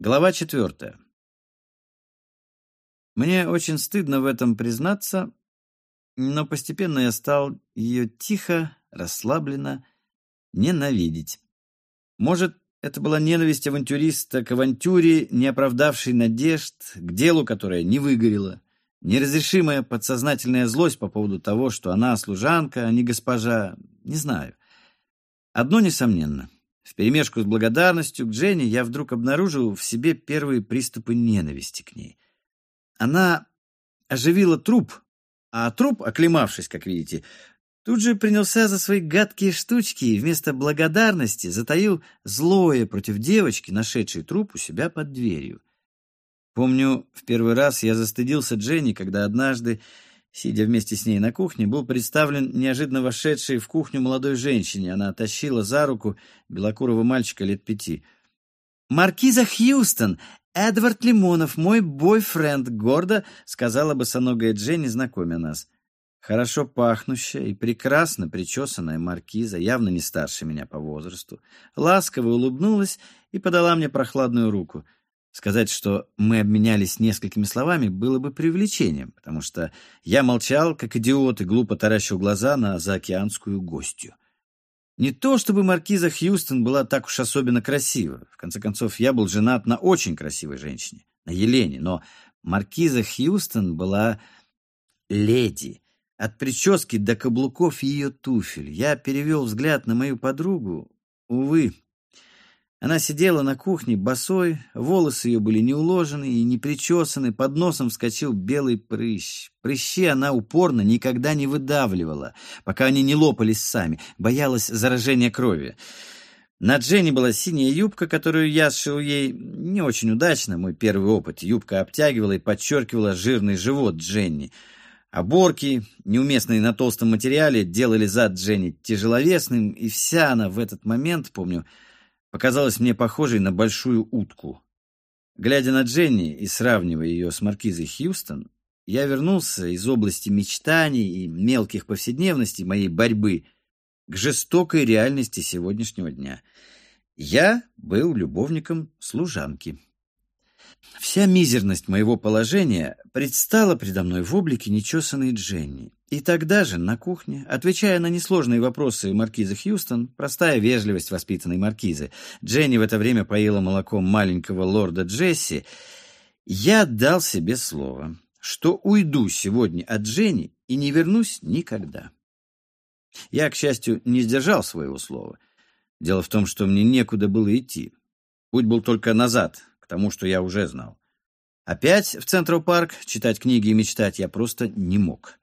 Глава четвертая. Мне очень стыдно в этом признаться, но постепенно я стал ее тихо, расслабленно ненавидеть. Может, это была ненависть авантюриста к авантюре, не оправдавшей надежд, к делу, которое не выгорело, неразрешимая подсознательная злость по поводу того, что она служанка, а не госпожа, не знаю. Одно несомненно — Вперемешку с благодарностью к Дженни я вдруг обнаружил в себе первые приступы ненависти к ней. Она оживила труп, а труп, оклемавшись, как видите, тут же принялся за свои гадкие штучки и вместо благодарности затаил злое против девочки, нашедшей труп у себя под дверью. Помню, в первый раз я застыдился Дженни, когда однажды Сидя вместе с ней на кухне, был представлен неожиданно вошедшей в кухню молодой женщине. Она тащила за руку белокурого мальчика лет пяти. «Маркиза Хьюстон! Эдвард Лимонов, мой бойфренд!» — гордо сказала босоногая Дженни, знакомя нас. Хорошо пахнущая и прекрасно причесанная маркиза, явно не старше меня по возрасту, ласково улыбнулась и подала мне прохладную руку — Сказать, что мы обменялись несколькими словами, было бы привлечением, потому что я молчал, как идиот, и глупо таращил глаза на заокеанскую гостью. Не то, чтобы маркиза Хьюстон была так уж особенно красива. В конце концов, я был женат на очень красивой женщине, на Елене, но маркиза Хьюстон была леди. От прически до каблуков ее туфель. Я перевел взгляд на мою подругу. Увы, она сидела на кухне босой, волосы ее были не уложены и не причесаны, под носом вскочил белый прыщ. Прыщи она упорно никогда не выдавливала, пока они не лопались сами, боялась заражения крови. На Дженни была синяя юбка, которую я сшил ей не очень удачно, мой первый опыт. Юбка обтягивала и подчеркивала жирный живот Дженни. Оборки, неуместные на толстом материале, делали зад Дженни тяжеловесным, и вся она в этот момент, помню, показалась мне похожей на большую утку. Глядя на Дженни и сравнивая ее с маркизой Хьюстон, я вернулся из области мечтаний и мелких повседневностей моей борьбы к жестокой реальности сегодняшнего дня. Я был любовником служанки. Вся мизерность моего положения предстала предо мной в облике нечесанной Дженни. И тогда же, на кухне, отвечая на несложные вопросы маркизы Хьюстон, простая вежливость воспитанной маркизы, Дженни в это время поила молоком маленького лорда Джесси, я дал себе слово, что уйду сегодня от Дженни и не вернусь никогда. Я, к счастью, не сдержал своего слова. Дело в том, что мне некуда было идти. Путь был только назад, к тому, что я уже знал. Опять в Централ Парк читать книги и мечтать я просто не мог.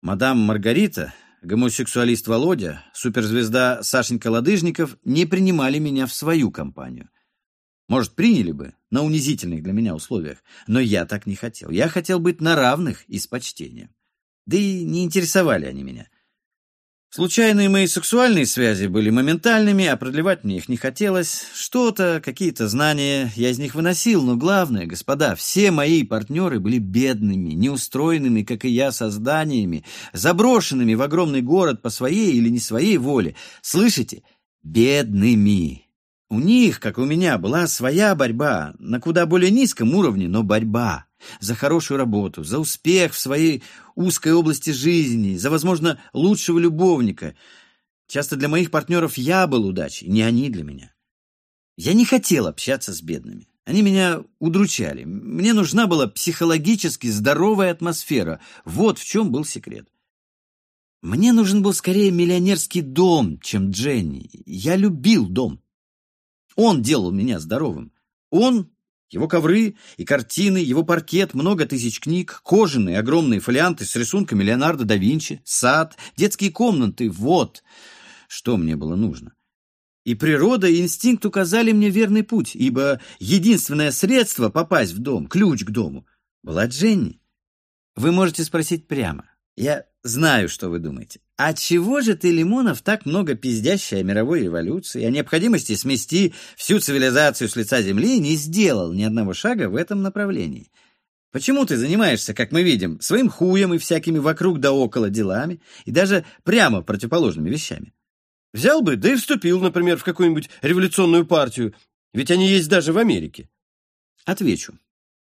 Мадам Маргарита, гомосексуалист Володя, суперзвезда Сашенька Ладыжников не принимали меня в свою компанию. Может, приняли бы, на унизительных для меня условиях, но я так не хотел. Я хотел быть на равных и с почтением. Да и не интересовали они меня. Случайные мои сексуальные связи были моментальными, а продлевать мне их не хотелось. Что-то, какие-то знания я из них выносил, но главное, господа, все мои партнеры были бедными, неустроенными, как и я, созданиями, заброшенными в огромный город по своей или не своей воле. Слышите? Бедными. У них, как у меня, была своя борьба, на куда более низком уровне, но борьба за хорошую работу, за успех в своей узкой области жизни, за, возможно, лучшего любовника. Часто для моих партнеров я был удачей, не они для меня. Я не хотел общаться с бедными. Они меня удручали. Мне нужна была психологически здоровая атмосфера. Вот в чем был секрет. Мне нужен был скорее миллионерский дом, чем Дженни. Я любил дом. Он делал меня здоровым. Он его ковры и картины, его паркет, много тысяч книг, кожаные огромные фолианты с рисунками Леонардо да Винчи, сад, детские комнаты — вот что мне было нужно. И природа, и инстинкт указали мне верный путь, ибо единственное средство попасть в дом, ключ к дому, была Дженни. Вы можете спросить прямо. Я знаю, что вы думаете. А чего же ты, Лимонов, так много пиздящей о мировой революции, о необходимости смести всю цивилизацию с лица земли не сделал ни одного шага в этом направлении? Почему ты занимаешься, как мы видим, своим хуем и всякими вокруг да около делами, и даже прямо противоположными вещами? Взял бы, да и вступил, например, в какую-нибудь революционную партию, ведь они есть даже в Америке. Отвечу.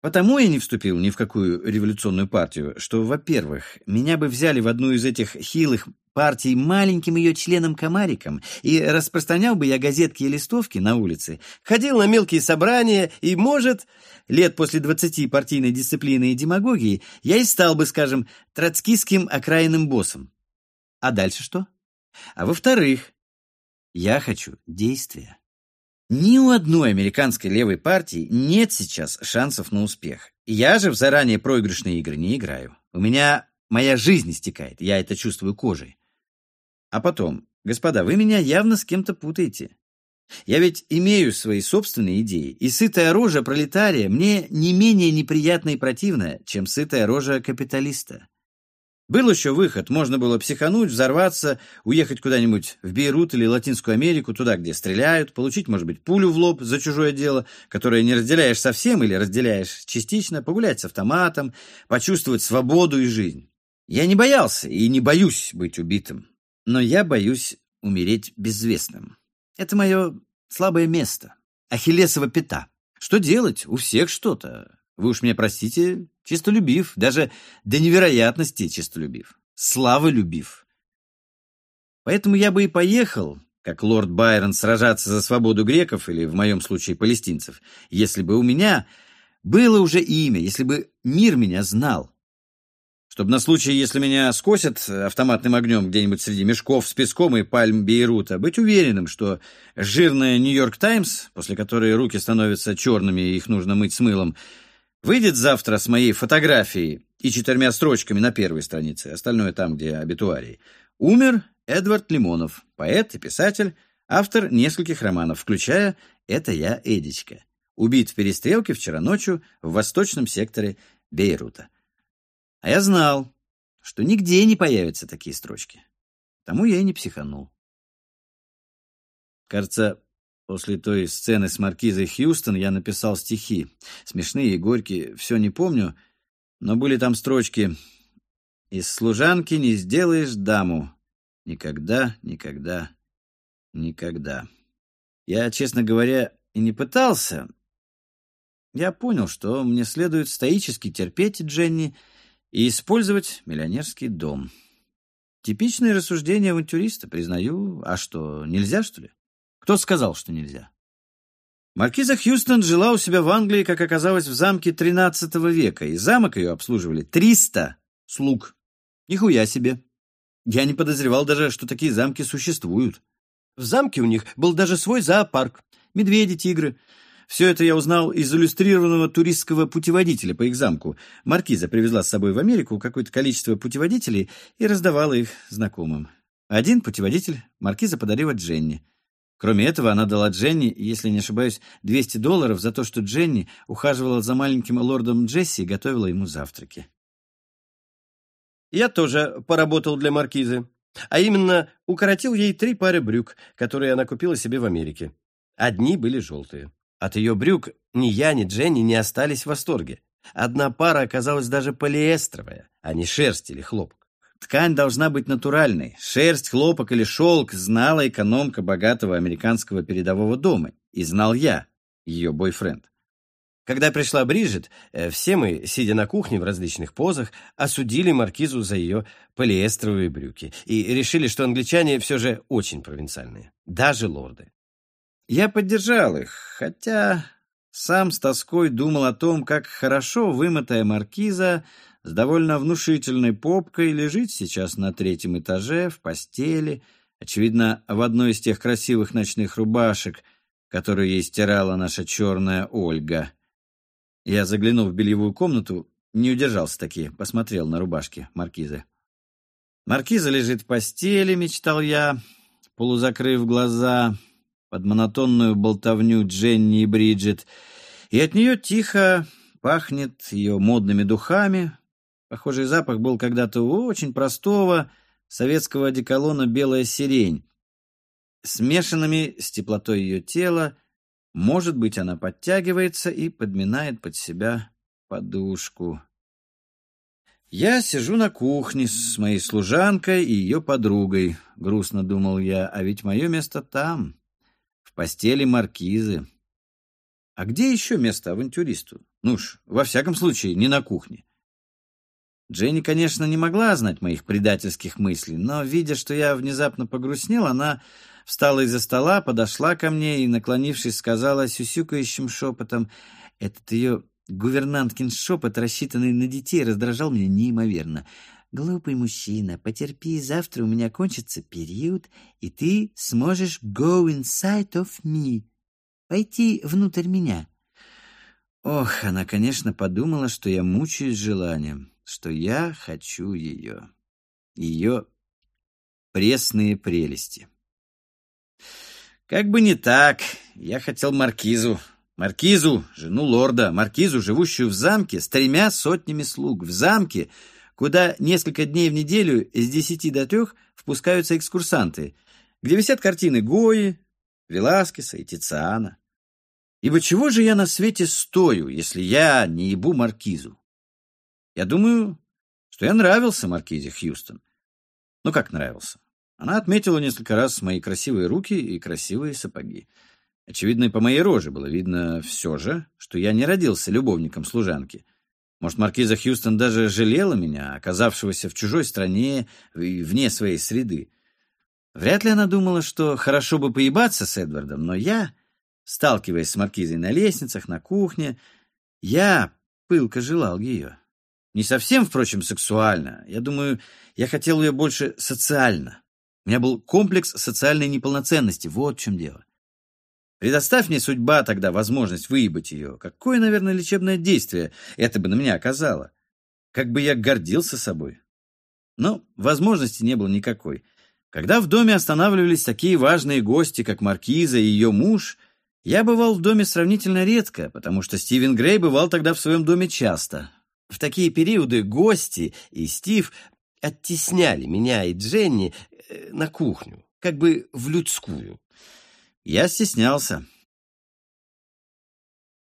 Потому я не вступил ни в какую революционную партию, что, во-первых, меня бы взяли в одну из этих хилых партий маленьким ее членом-комариком, и распространял бы я газетки и листовки на улице, ходил на мелкие собрания, и, может, лет после двадцати партийной дисциплины и демагогии я и стал бы, скажем, троцкистским окраинным боссом. А дальше что? А во-вторых, я хочу действия. Ни у одной американской левой партии нет сейчас шансов на успех. Я же в заранее проигрышные игры не играю. У меня моя жизнь истекает, я это чувствую кожей. А потом, господа, вы меня явно с кем-то путаете. Я ведь имею свои собственные идеи, и сытая рожа пролетария мне не менее неприятна и противна, чем сытая рожа капиталиста. Был еще выход, можно было психануть, взорваться, уехать куда-нибудь в Бейрут или Латинскую Америку, туда, где стреляют, получить, может быть, пулю в лоб за чужое дело, которое не разделяешь совсем или разделяешь частично, погулять с автоматом, почувствовать свободу и жизнь. Я не боялся и не боюсь быть убитым, но я боюсь умереть безвестным. Это мое слабое место, ахиллесова пята. Что делать? У всех что-то. Вы уж меня простите, чистолюбив, даже до невероятности чистолюбив, славолюбив. Поэтому я бы и поехал, как лорд Байрон, сражаться за свободу греков или, в моем случае, палестинцев, если бы у меня было уже имя, если бы мир меня знал. Чтобы на случай, если меня скосят автоматным огнем где-нибудь среди мешков с песком и пальм Бейрута, быть уверенным, что жирная «Нью-Йорк Таймс», после которой руки становятся черными и их нужно мыть с мылом, Выйдет завтра с моей фотографией и четырьмя строчками на первой странице, остальное там, где обитуарий. Умер Эдвард Лимонов, поэт и писатель, автор нескольких романов, включая «Это я, Эдичка». Убит в перестрелке вчера ночью в восточном секторе Бейрута. А я знал, что нигде не появятся такие строчки. Тому я и не психанул. Кажется, После той сцены с маркизой Хьюстон я написал стихи. Смешные и горькие, все не помню, но были там строчки «Из служанки не сделаешь даму. Никогда, никогда, никогда». Я, честно говоря, и не пытался. Я понял, что мне следует стоически терпеть Дженни и использовать миллионерский дом. Типичное рассуждение авантюриста, признаю. А что, нельзя, что ли? Кто сказал, что нельзя? Маркиза Хьюстон жила у себя в Англии, как оказалось, в замке XIII века, и замок ее обслуживали 300 слуг. Нихуя себе. Я не подозревал даже, что такие замки существуют. В замке у них был даже свой зоопарк. Медведи, тигры. Все это я узнал из иллюстрированного туристского путеводителя по их замку. Маркиза привезла с собой в Америку какое-то количество путеводителей и раздавала их знакомым. Один путеводитель Маркиза подарила Дженни. Кроме этого, она дала Дженни, если не ошибаюсь, 200 долларов за то, что Дженни ухаживала за маленьким лордом Джесси и готовила ему завтраки. Я тоже поработал для маркизы. А именно, укоротил ей три пары брюк, которые она купила себе в Америке. Одни были желтые. От ее брюк ни я, ни Дженни не остались в восторге. Одна пара оказалась даже полиэстровая, а не шерсть или хлопок. Ткань должна быть натуральной. Шерсть, хлопок или шелк знала экономка богатого американского передового дома. И знал я, ее бойфренд. Когда пришла Бриджит, э, все мы, сидя на кухне в различных позах, осудили маркизу за ее полиэстровые брюки и решили, что англичане все же очень провинциальные, даже лорды. Я поддержал их, хотя сам с тоской думал о том, как хорошо вымытая маркиза с довольно внушительной попкой лежит сейчас на третьем этаже в постели, очевидно, в одной из тех красивых ночных рубашек, которые ей стирала наша черная Ольга. Я заглянул в бельевую комнату, не удержался таки, посмотрел на рубашки маркизы. Маркиза лежит в постели, мечтал я, полузакрыв глаза под монотонную болтовню Дженни и Бриджит, и от нее тихо пахнет ее модными духами, Похожий запах был когда-то у очень простого советского одеколона «Белая сирень». Смешанными с теплотой ее тела, может быть, она подтягивается и подминает под себя подушку. Я сижу на кухне с моей служанкой и ее подругой, грустно думал я, а ведь мое место там, в постели маркизы. А где еще место авантюристу? Ну уж, во всяком случае, не на кухне. Дженни, конечно, не могла знать моих предательских мыслей, но, видя, что я внезапно погрустнел, она встала из-за стола, подошла ко мне и, наклонившись, сказала сюсюкающим шепотом, этот ее гувернанткин шепот, рассчитанный на детей, раздражал меня неимоверно. «Глупый мужчина, потерпи, завтра у меня кончится период, и ты сможешь go inside of me, пойти внутрь меня». Ох, она, конечно, подумала, что я мучаюсь желанием что я хочу ее. Ее пресные прелести. Как бы не так, я хотел маркизу. Маркизу, жену лорда, маркизу, живущую в замке с тремя сотнями слуг. В замке, куда несколько дней в неделю с десяти до трех впускаются экскурсанты, где висят картины Гои, Веласкеса и Тициана. Ибо чего же я на свете стою, если я не ебу маркизу? Я думаю, что я нравился Маркизе Хьюстон. Ну, как нравился? Она отметила несколько раз мои красивые руки и красивые сапоги. Очевидно, и по моей роже было видно все же, что я не родился любовником служанки. Может, маркиза Хьюстон даже жалела меня, оказавшегося в чужой стране и вне своей среды. Вряд ли она думала, что хорошо бы поебаться с Эдвардом, но я, сталкиваясь с маркизой на лестницах, на кухне, я пылко желал ее. Не совсем, впрочем, сексуально. Я думаю, я хотел ее больше социально. У меня был комплекс социальной неполноценности. Вот в чем дело. Предоставь мне судьба тогда возможность выебать ее. Какое, наверное, лечебное действие это бы на меня оказало. Как бы я гордился собой. Но возможности не было никакой. Когда в доме останавливались такие важные гости, как Маркиза и ее муж, я бывал в доме сравнительно редко, потому что Стивен Грей бывал тогда в своем доме часто. В такие периоды гости и Стив оттесняли меня и Дженни э, на кухню, как бы в людскую. Я стеснялся.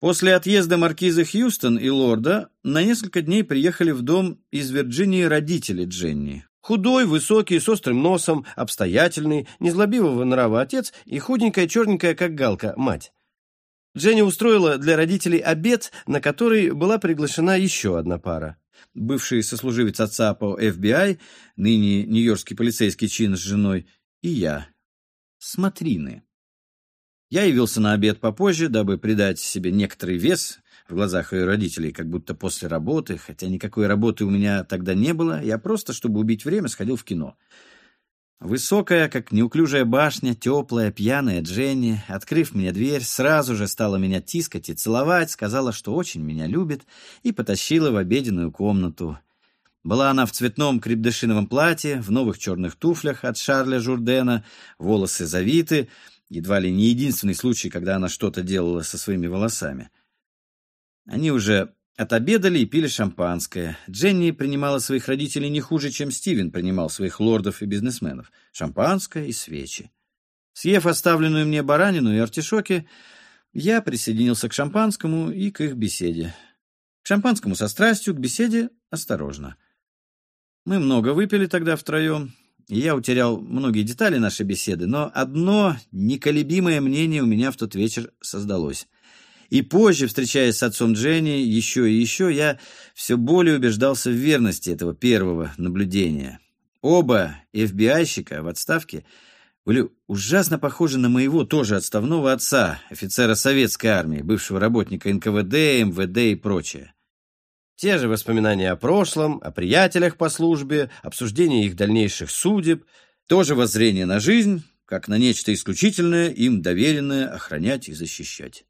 После отъезда маркиза Хьюстон и лорда на несколько дней приехали в дом из Вирджинии родители Дженни. Худой, высокий, с острым носом, обстоятельный, незлобивого нрава отец и худенькая, черненькая, как галка, мать. Женя устроила для родителей обед, на который была приглашена еще одна пара. Бывший сослуживец отца по FBI, ныне нью-йоркский полицейский чин с женой, и я. Смотрины. Я явился на обед попозже, дабы придать себе некоторый вес в глазах ее родителей, как будто после работы, хотя никакой работы у меня тогда не было, я просто, чтобы убить время, сходил в кино. Высокая, как неуклюжая башня, теплая, пьяная Дженни, открыв мне дверь, сразу же стала меня тискать и целовать, сказала, что очень меня любит, и потащила в обеденную комнату. Была она в цветном крепдышиновом платье, в новых черных туфлях от Шарля Журдена, волосы завиты, едва ли не единственный случай, когда она что-то делала со своими волосами. Они уже Отобедали и пили шампанское. Дженни принимала своих родителей не хуже, чем Стивен принимал своих лордов и бизнесменов. Шампанское и свечи. Съев оставленную мне баранину и артишоки, я присоединился к шампанскому и к их беседе. К шампанскому со страстью, к беседе осторожно. Мы много выпили тогда втроем, и я утерял многие детали нашей беседы, но одно неколебимое мнение у меня в тот вечер создалось. И позже, встречаясь с отцом Дженни еще и еще, я все более убеждался в верности этого первого наблюдения. Оба FBI-щика в отставке были ужасно похожи на моего тоже отставного отца, офицера советской армии, бывшего работника НКВД, МВД и прочее. Те же воспоминания о прошлом, о приятелях по службе, обсуждение их дальнейших судеб, тоже воззрение на жизнь, как на нечто исключительное, им доверенное охранять и защищать.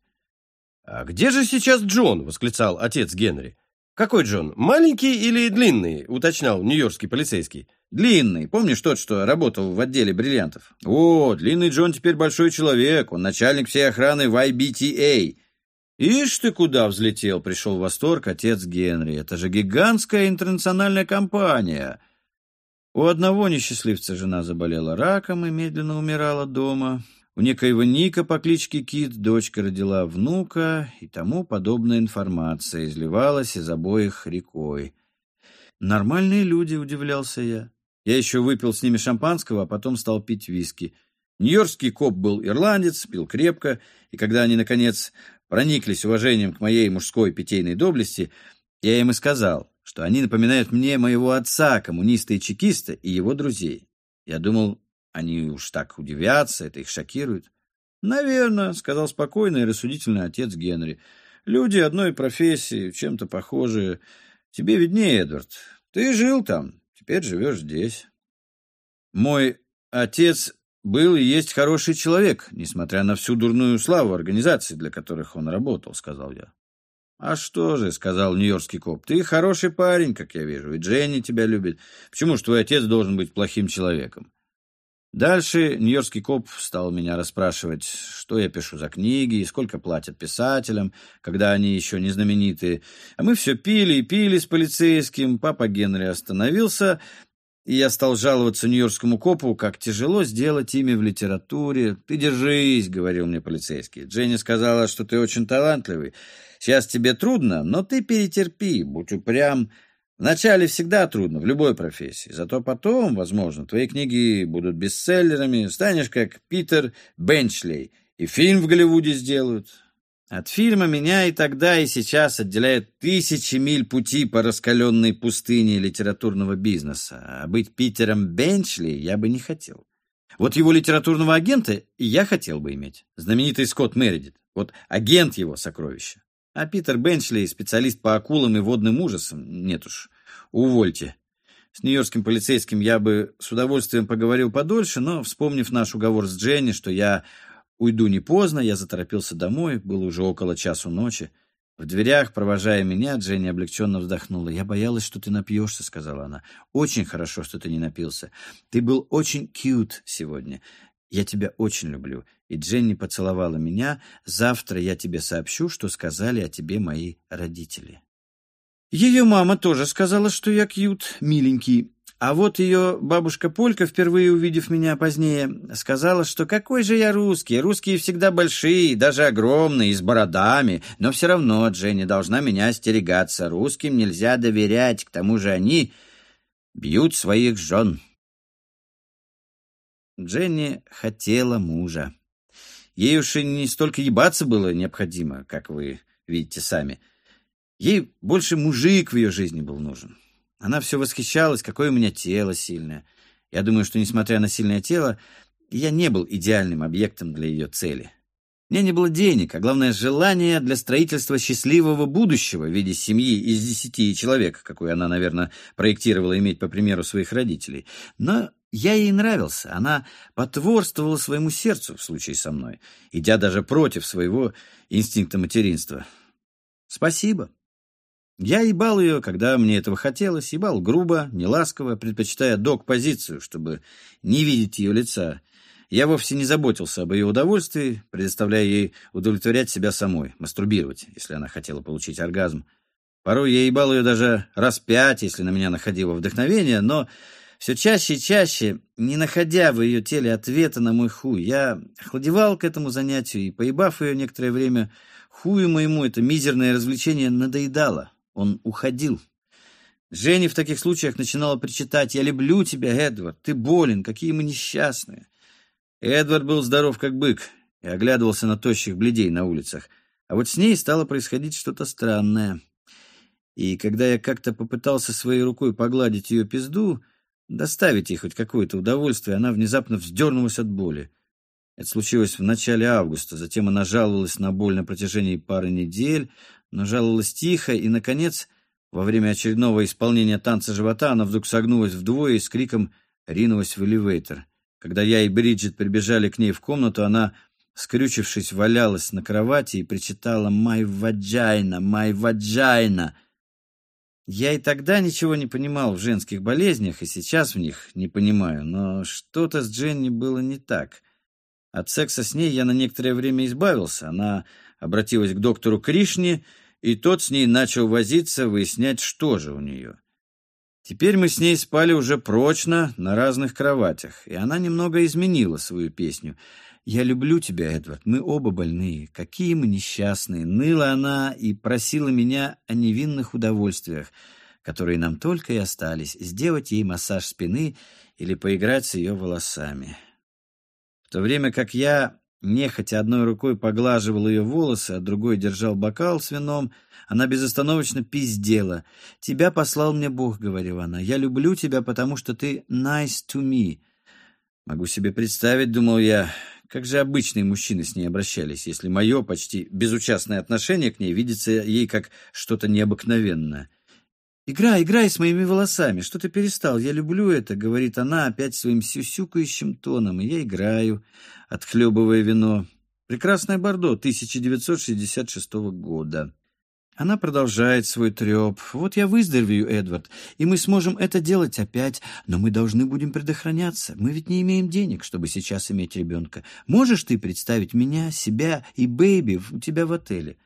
«А где же сейчас Джон?» — восклицал отец Генри. «Какой Джон? Маленький или длинный?» — уточнял нью-йоркский полицейский. «Длинный. Помнишь тот, что работал в отделе бриллиантов?» «О, длинный Джон теперь большой человек. Он начальник всей охраны в IBTA». «Ишь ты куда взлетел!» — пришел в восторг отец Генри. «Это же гигантская интернациональная компания!» У одного несчастливца жена заболела раком и медленно умирала дома. У некоего Ника по кличке Кит дочка родила внука, и тому подобная информация изливалась из обоих рекой. Нормальные люди, удивлялся я. Я еще выпил с ними шампанского, а потом стал пить виски. Нью-Йоркский коп был ирландец, пил крепко, и когда они, наконец, прониклись уважением к моей мужской питейной доблести, я им и сказал, что они напоминают мне моего отца, коммуниста и чекиста, и его друзей. Я думал, они уж так удивятся, это их шокирует. «Наверное», — сказал спокойный и рассудительный отец Генри. «Люди одной профессии, чем-то похожие. Тебе виднее, Эдвард. Ты жил там, теперь живешь здесь». Мой отец был и есть хороший человек, несмотря на всю дурную славу организаций, для которых он работал, сказал я. «А что же», — сказал нью-йоркский коп, — «ты хороший парень, как я вижу, и Дженни тебя любит. Почему ж твой отец должен быть плохим человеком?» Дальше нью-йоркский коп стал меня расспрашивать, что я пишу за книги и сколько платят писателям, когда они еще не знаменитые. А мы все пили и пили с полицейским. Папа Генри остановился, и я стал жаловаться нью-йоркскому копу, как тяжело сделать имя в литературе. «Ты держись», — говорил мне полицейский. «Дженни сказала, что ты очень талантливый. Сейчас тебе трудно, но ты перетерпи, будь упрям». Вначале всегда трудно, в любой профессии. Зато потом, возможно, твои книги будут бестселлерами, станешь как Питер Бенчлей, и фильм в Голливуде сделают. От фильма меня и тогда, и сейчас отделяют тысячи миль пути по раскаленной пустыне литературного бизнеса. А быть Питером Бенчли я бы не хотел. Вот его литературного агента я хотел бы иметь. Знаменитый Скотт Мередит. Вот агент его сокровища. А Питер Бенчли, специалист по акулам и водным ужасам, нет уж, увольте. С нью-йоркским полицейским я бы с удовольствием поговорил подольше, но, вспомнив наш уговор с Дженни, что я уйду не поздно, я заторопился домой, было уже около часу ночи. В дверях, провожая меня, Дженни облегченно вздохнула. «Я боялась, что ты напьешься», — сказала она. «Очень хорошо, что ты не напился. Ты был очень кьют сегодня. Я тебя очень люблю. И Дженни поцеловала меня. Завтра я тебе сообщу, что сказали о тебе мои родители. Ее мама тоже сказала, что я кьют, миленький. А вот ее бабушка Полька, впервые увидев меня позднее, сказала, что какой же я русский. Русские всегда большие, даже огромные, с бородами. Но все равно Дженни должна меня остерегаться. Русским нельзя доверять, к тому же они бьют своих жен. Дженни хотела мужа. Ей уж и не столько ебаться было необходимо, как вы видите сами. Ей больше мужик в ее жизни был нужен. Она все восхищалась, какое у меня тело сильное. Я думаю, что, несмотря на сильное тело, я не был идеальным объектом для ее цели. Мне не было денег, а главное желание для строительства счастливого будущего в виде семьи из десяти человек, какую она, наверное, проектировала иметь по примеру своих родителей. Но я ей нравился, она потворствовала своему сердцу в случае со мной, идя даже против своего инстинкта материнства. Спасибо. Я ебал ее, когда мне этого хотелось, ебал грубо, неласково, предпочитая док-позицию, чтобы не видеть ее лица. Я вовсе не заботился об ее удовольствии, предоставляя ей удовлетворять себя самой, мастурбировать, если она хотела получить оргазм. Порой я ебал ее даже раз пять, если на меня находило вдохновение, но все чаще и чаще, не находя в ее теле ответа на мой хуй, я охладевал к этому занятию, и, поебав ее некоторое время, хую моему это мизерное развлечение надоедало. Он уходил. Женя в таких случаях начинала причитать «Я люблю тебя, Эдвард, ты болен, какие мы несчастные». Эдвард был здоров как бык и оглядывался на тощих бледей на улицах. А вот с ней стало происходить что-то странное. И когда я как-то попытался своей рукой погладить ее пизду, доставить ей хоть какое-то удовольствие, она внезапно вздернулась от боли. Это случилось в начале августа, затем она жаловалась на боль на протяжении пары недель, но жаловалась тихо, и, наконец, во время очередного исполнения танца живота она вдруг согнулась вдвое и с криком ринулась в элевейтор. Когда я и Бриджит прибежали к ней в комнату, она, скрючившись, валялась на кровати и причитала «Май ваджайна! Май ваджайна!» Я и тогда ничего не понимал в женских болезнях, и сейчас в них не понимаю, но что-то с Дженни было не так. От секса с ней я на некоторое время избавился. Она обратилась к доктору Кришне, и тот с ней начал возиться, выяснять, что же у нее. Теперь мы с ней спали уже прочно на разных кроватях, и она немного изменила свою песню — «Я люблю тебя, Эдвард, мы оба больные, какие мы несчастные!» Ныла она и просила меня о невинных удовольствиях, которые нам только и остались, сделать ей массаж спины или поиграть с ее волосами. В то время как я нехотя одной рукой поглаживал ее волосы, а другой держал бокал с вином, она безостановочно пиздела. «Тебя послал мне Бог», — говорила она. «Я люблю тебя, потому что ты nice to me». Могу себе представить, думал я, как же обычные мужчины с ней обращались, если мое почти безучастное отношение к ней видится ей как что-то необыкновенное. «Играй, играй с моими волосами, что ты перестал, я люблю это», — говорит она опять своим сюсюкающим тоном, и я играю, отхлебывая вино. Прекрасное Бордо 1966 года. Она продолжает свой треп. «Вот я выздоровею, Эдвард, и мы сможем это делать опять, но мы должны будем предохраняться. Мы ведь не имеем денег, чтобы сейчас иметь ребенка. Можешь ты представить меня, себя и Бэйби у тебя в отеле?»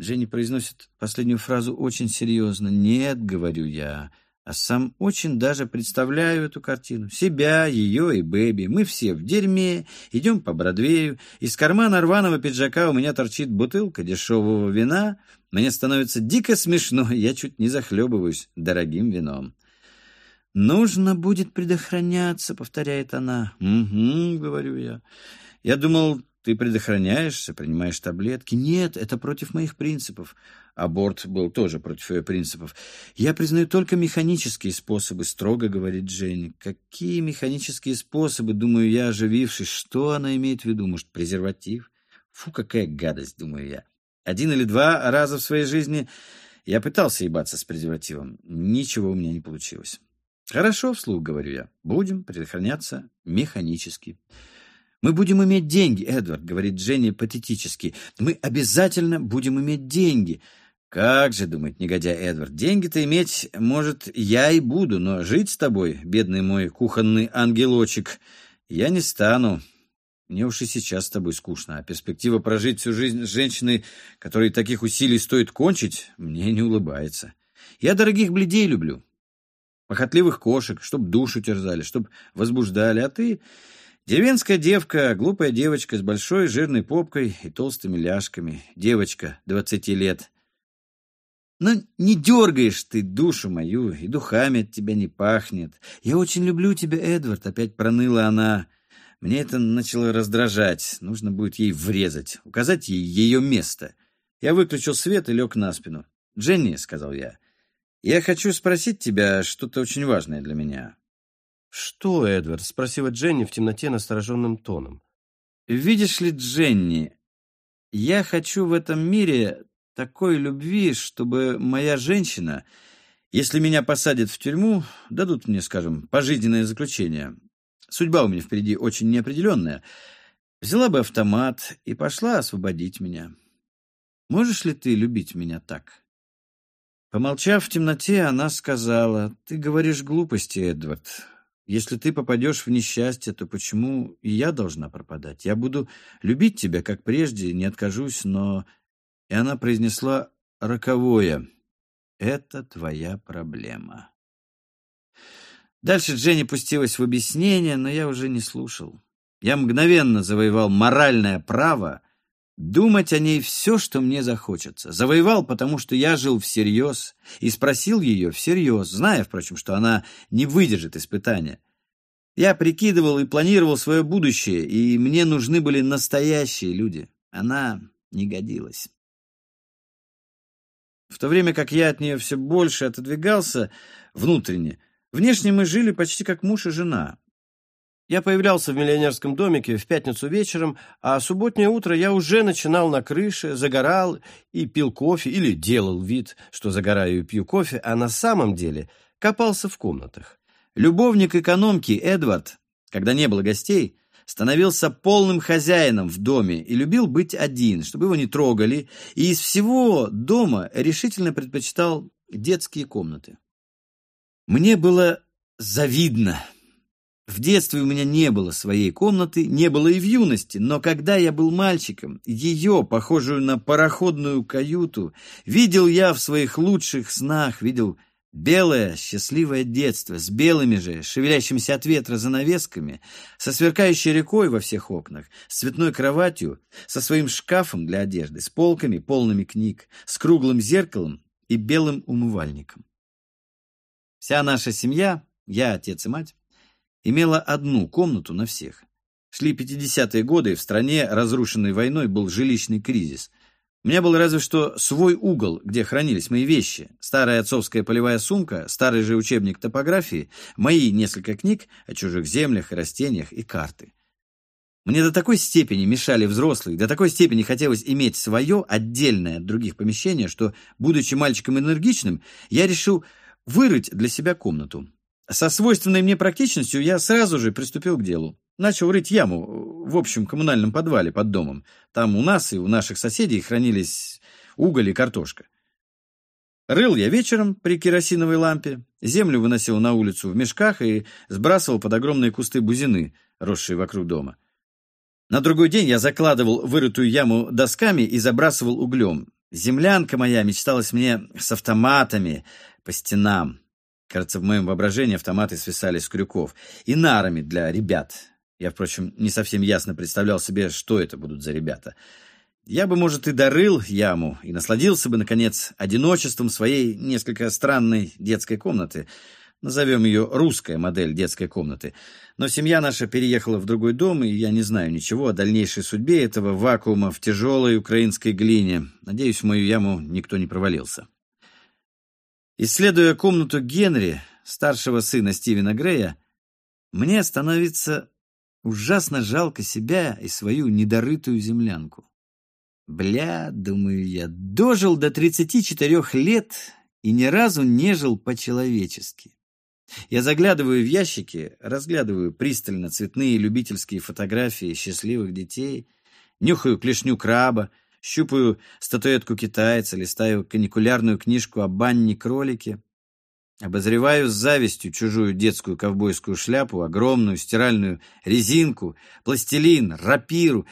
Дженни произносит последнюю фразу очень серьезно. «Нет», — говорю я, — а сам очень даже представляю эту картину. Себя, ее и Бэби. Мы все в дерьме, идем по Бродвею. Из кармана рваного пиджака у меня торчит бутылка дешевого вина. Мне становится дико смешно, я чуть не захлебываюсь дорогим вином. «Нужно будет предохраняться», — повторяет она. «Угу», — говорю я. «Я думал, ты предохраняешься, принимаешь таблетки. Нет, это против моих принципов. Аборт был тоже против ее принципов. Я признаю только механические способы, строго говорит Дженни. Какие механические способы, думаю я, оживившись. Что она имеет в виду? Может, презерватив? Фу, какая гадость, думаю я. Один или два раза в своей жизни я пытался ебаться с презервативом. Ничего у меня не получилось. Хорошо, вслух говорю я. Будем предохраняться механически. «Мы будем иметь деньги, Эдвард», — говорит Дженни патетически. «Мы обязательно будем иметь деньги». «Как же, — думает негодяй Эдвард, — деньги-то иметь, может, я и буду, но жить с тобой, бедный мой кухонный ангелочек, я не стану. Мне уж и сейчас с тобой скучно, а перспектива прожить всю жизнь с женщиной, которой таких усилий стоит кончить, мне не улыбается. Я дорогих бледей люблю, похотливых кошек, чтоб душу терзали, чтоб возбуждали, а ты... Деревенская девка, глупая девочка с большой жирной попкой и толстыми ляжками. Девочка, двадцати лет. Но не дергаешь ты душу мою, и духами от тебя не пахнет. Я очень люблю тебя, Эдвард, опять проныла она. Мне это начало раздражать. Нужно будет ей врезать, указать ей ее место. Я выключил свет и лег на спину. «Дженни», — сказал я, — «я хочу спросить тебя что-то очень важное для меня. «Что, Эдвард?» — спросила Дженни в темноте настороженным тоном. «Видишь ли, Дженни, я хочу в этом мире такой любви, чтобы моя женщина, если меня посадят в тюрьму, дадут мне, скажем, пожизненное заключение. Судьба у меня впереди очень неопределенная. Взяла бы автомат и пошла освободить меня. Можешь ли ты любить меня так?» Помолчав в темноте, она сказала, «Ты говоришь глупости, Эдвард. Если ты попадешь в несчастье, то почему и я должна пропадать? Я буду любить тебя, как прежде, не откажусь, но...» И она произнесла роковое. «Это твоя проблема». Дальше Дженни пустилась в объяснение, но я уже не слушал. Я мгновенно завоевал моральное право думать о ней все, что мне захочется. Завоевал, потому что я жил всерьез и спросил ее всерьез, зная, впрочем, что она не выдержит испытания. Я прикидывал и планировал свое будущее, и мне нужны были настоящие люди. Она не годилась. В то время как я от нее все больше отодвигался внутренне, внешне мы жили почти как муж и жена. Я появлялся в миллионерском домике в пятницу вечером, а субботнее утро я уже начинал на крыше, загорал и пил кофе, или делал вид, что загораю и пью кофе, а на самом деле копался в комнатах. Любовник экономки Эдвард, когда не было гостей, становился полным хозяином в доме и любил быть один, чтобы его не трогали, и из всего дома решительно предпочитал детские комнаты. Мне было завидно в детстве у меня не было своей комнаты, не было и в юности, но когда я был мальчиком, ее, похожую на пароходную каюту, видел я в своих лучших снах, видел белое счастливое детство с белыми же, шевелящимися от ветра занавесками, со сверкающей рекой во всех окнах, с цветной кроватью, со своим шкафом для одежды, с полками, полными книг, с круглым зеркалом и белым умывальником. Вся наша семья, я, отец и мать, имела одну комнату на всех. Шли 50-е годы, и в стране, разрушенной войной, был жилищный кризис. У меня был разве что свой угол, где хранились мои вещи. Старая отцовская полевая сумка, старый же учебник топографии, мои несколько книг о чужих землях растениях и карты. Мне до такой степени мешали взрослые, до такой степени хотелось иметь свое, отдельное от других помещение, что, будучи мальчиком энергичным, я решил вырыть для себя комнату. Со свойственной мне практичностью я сразу же приступил к делу. Начал рыть яму в общем коммунальном подвале под домом. Там у нас и у наших соседей хранились уголь и картошка. Рыл я вечером при керосиновой лампе, землю выносил на улицу в мешках и сбрасывал под огромные кусты бузины, росшие вокруг дома. На другой день я закладывал вырытую яму досками и забрасывал углем. Землянка моя мечталась мне с автоматами по стенам. Кажется, в моем воображении автоматы свисали с крюков. И нарами для ребят. Я, впрочем, не совсем ясно представлял себе, что это будут за ребята. Я бы, может, и дорыл яму, и насладился бы, наконец, одиночеством своей несколько странной детской комнаты — Назовем ее русская модель детской комнаты. Но семья наша переехала в другой дом, и я не знаю ничего о дальнейшей судьбе этого вакуума в тяжелой украинской глине. Надеюсь, в мою яму никто не провалился. Исследуя комнату Генри, старшего сына Стивена Грея, мне становится ужасно жалко себя и свою недорытую землянку. Бля, думаю я, дожил до 34 лет и ни разу не жил по-человечески. Я заглядываю в ящики, разглядываю пристально цветные любительские фотографии счастливых детей, нюхаю клешню краба, щупаю статуэтку китайца, листаю каникулярную книжку о банне-кролике, обозреваю с завистью чужую детскую ковбойскую шляпу, огромную стиральную резинку, пластилин, рапиру,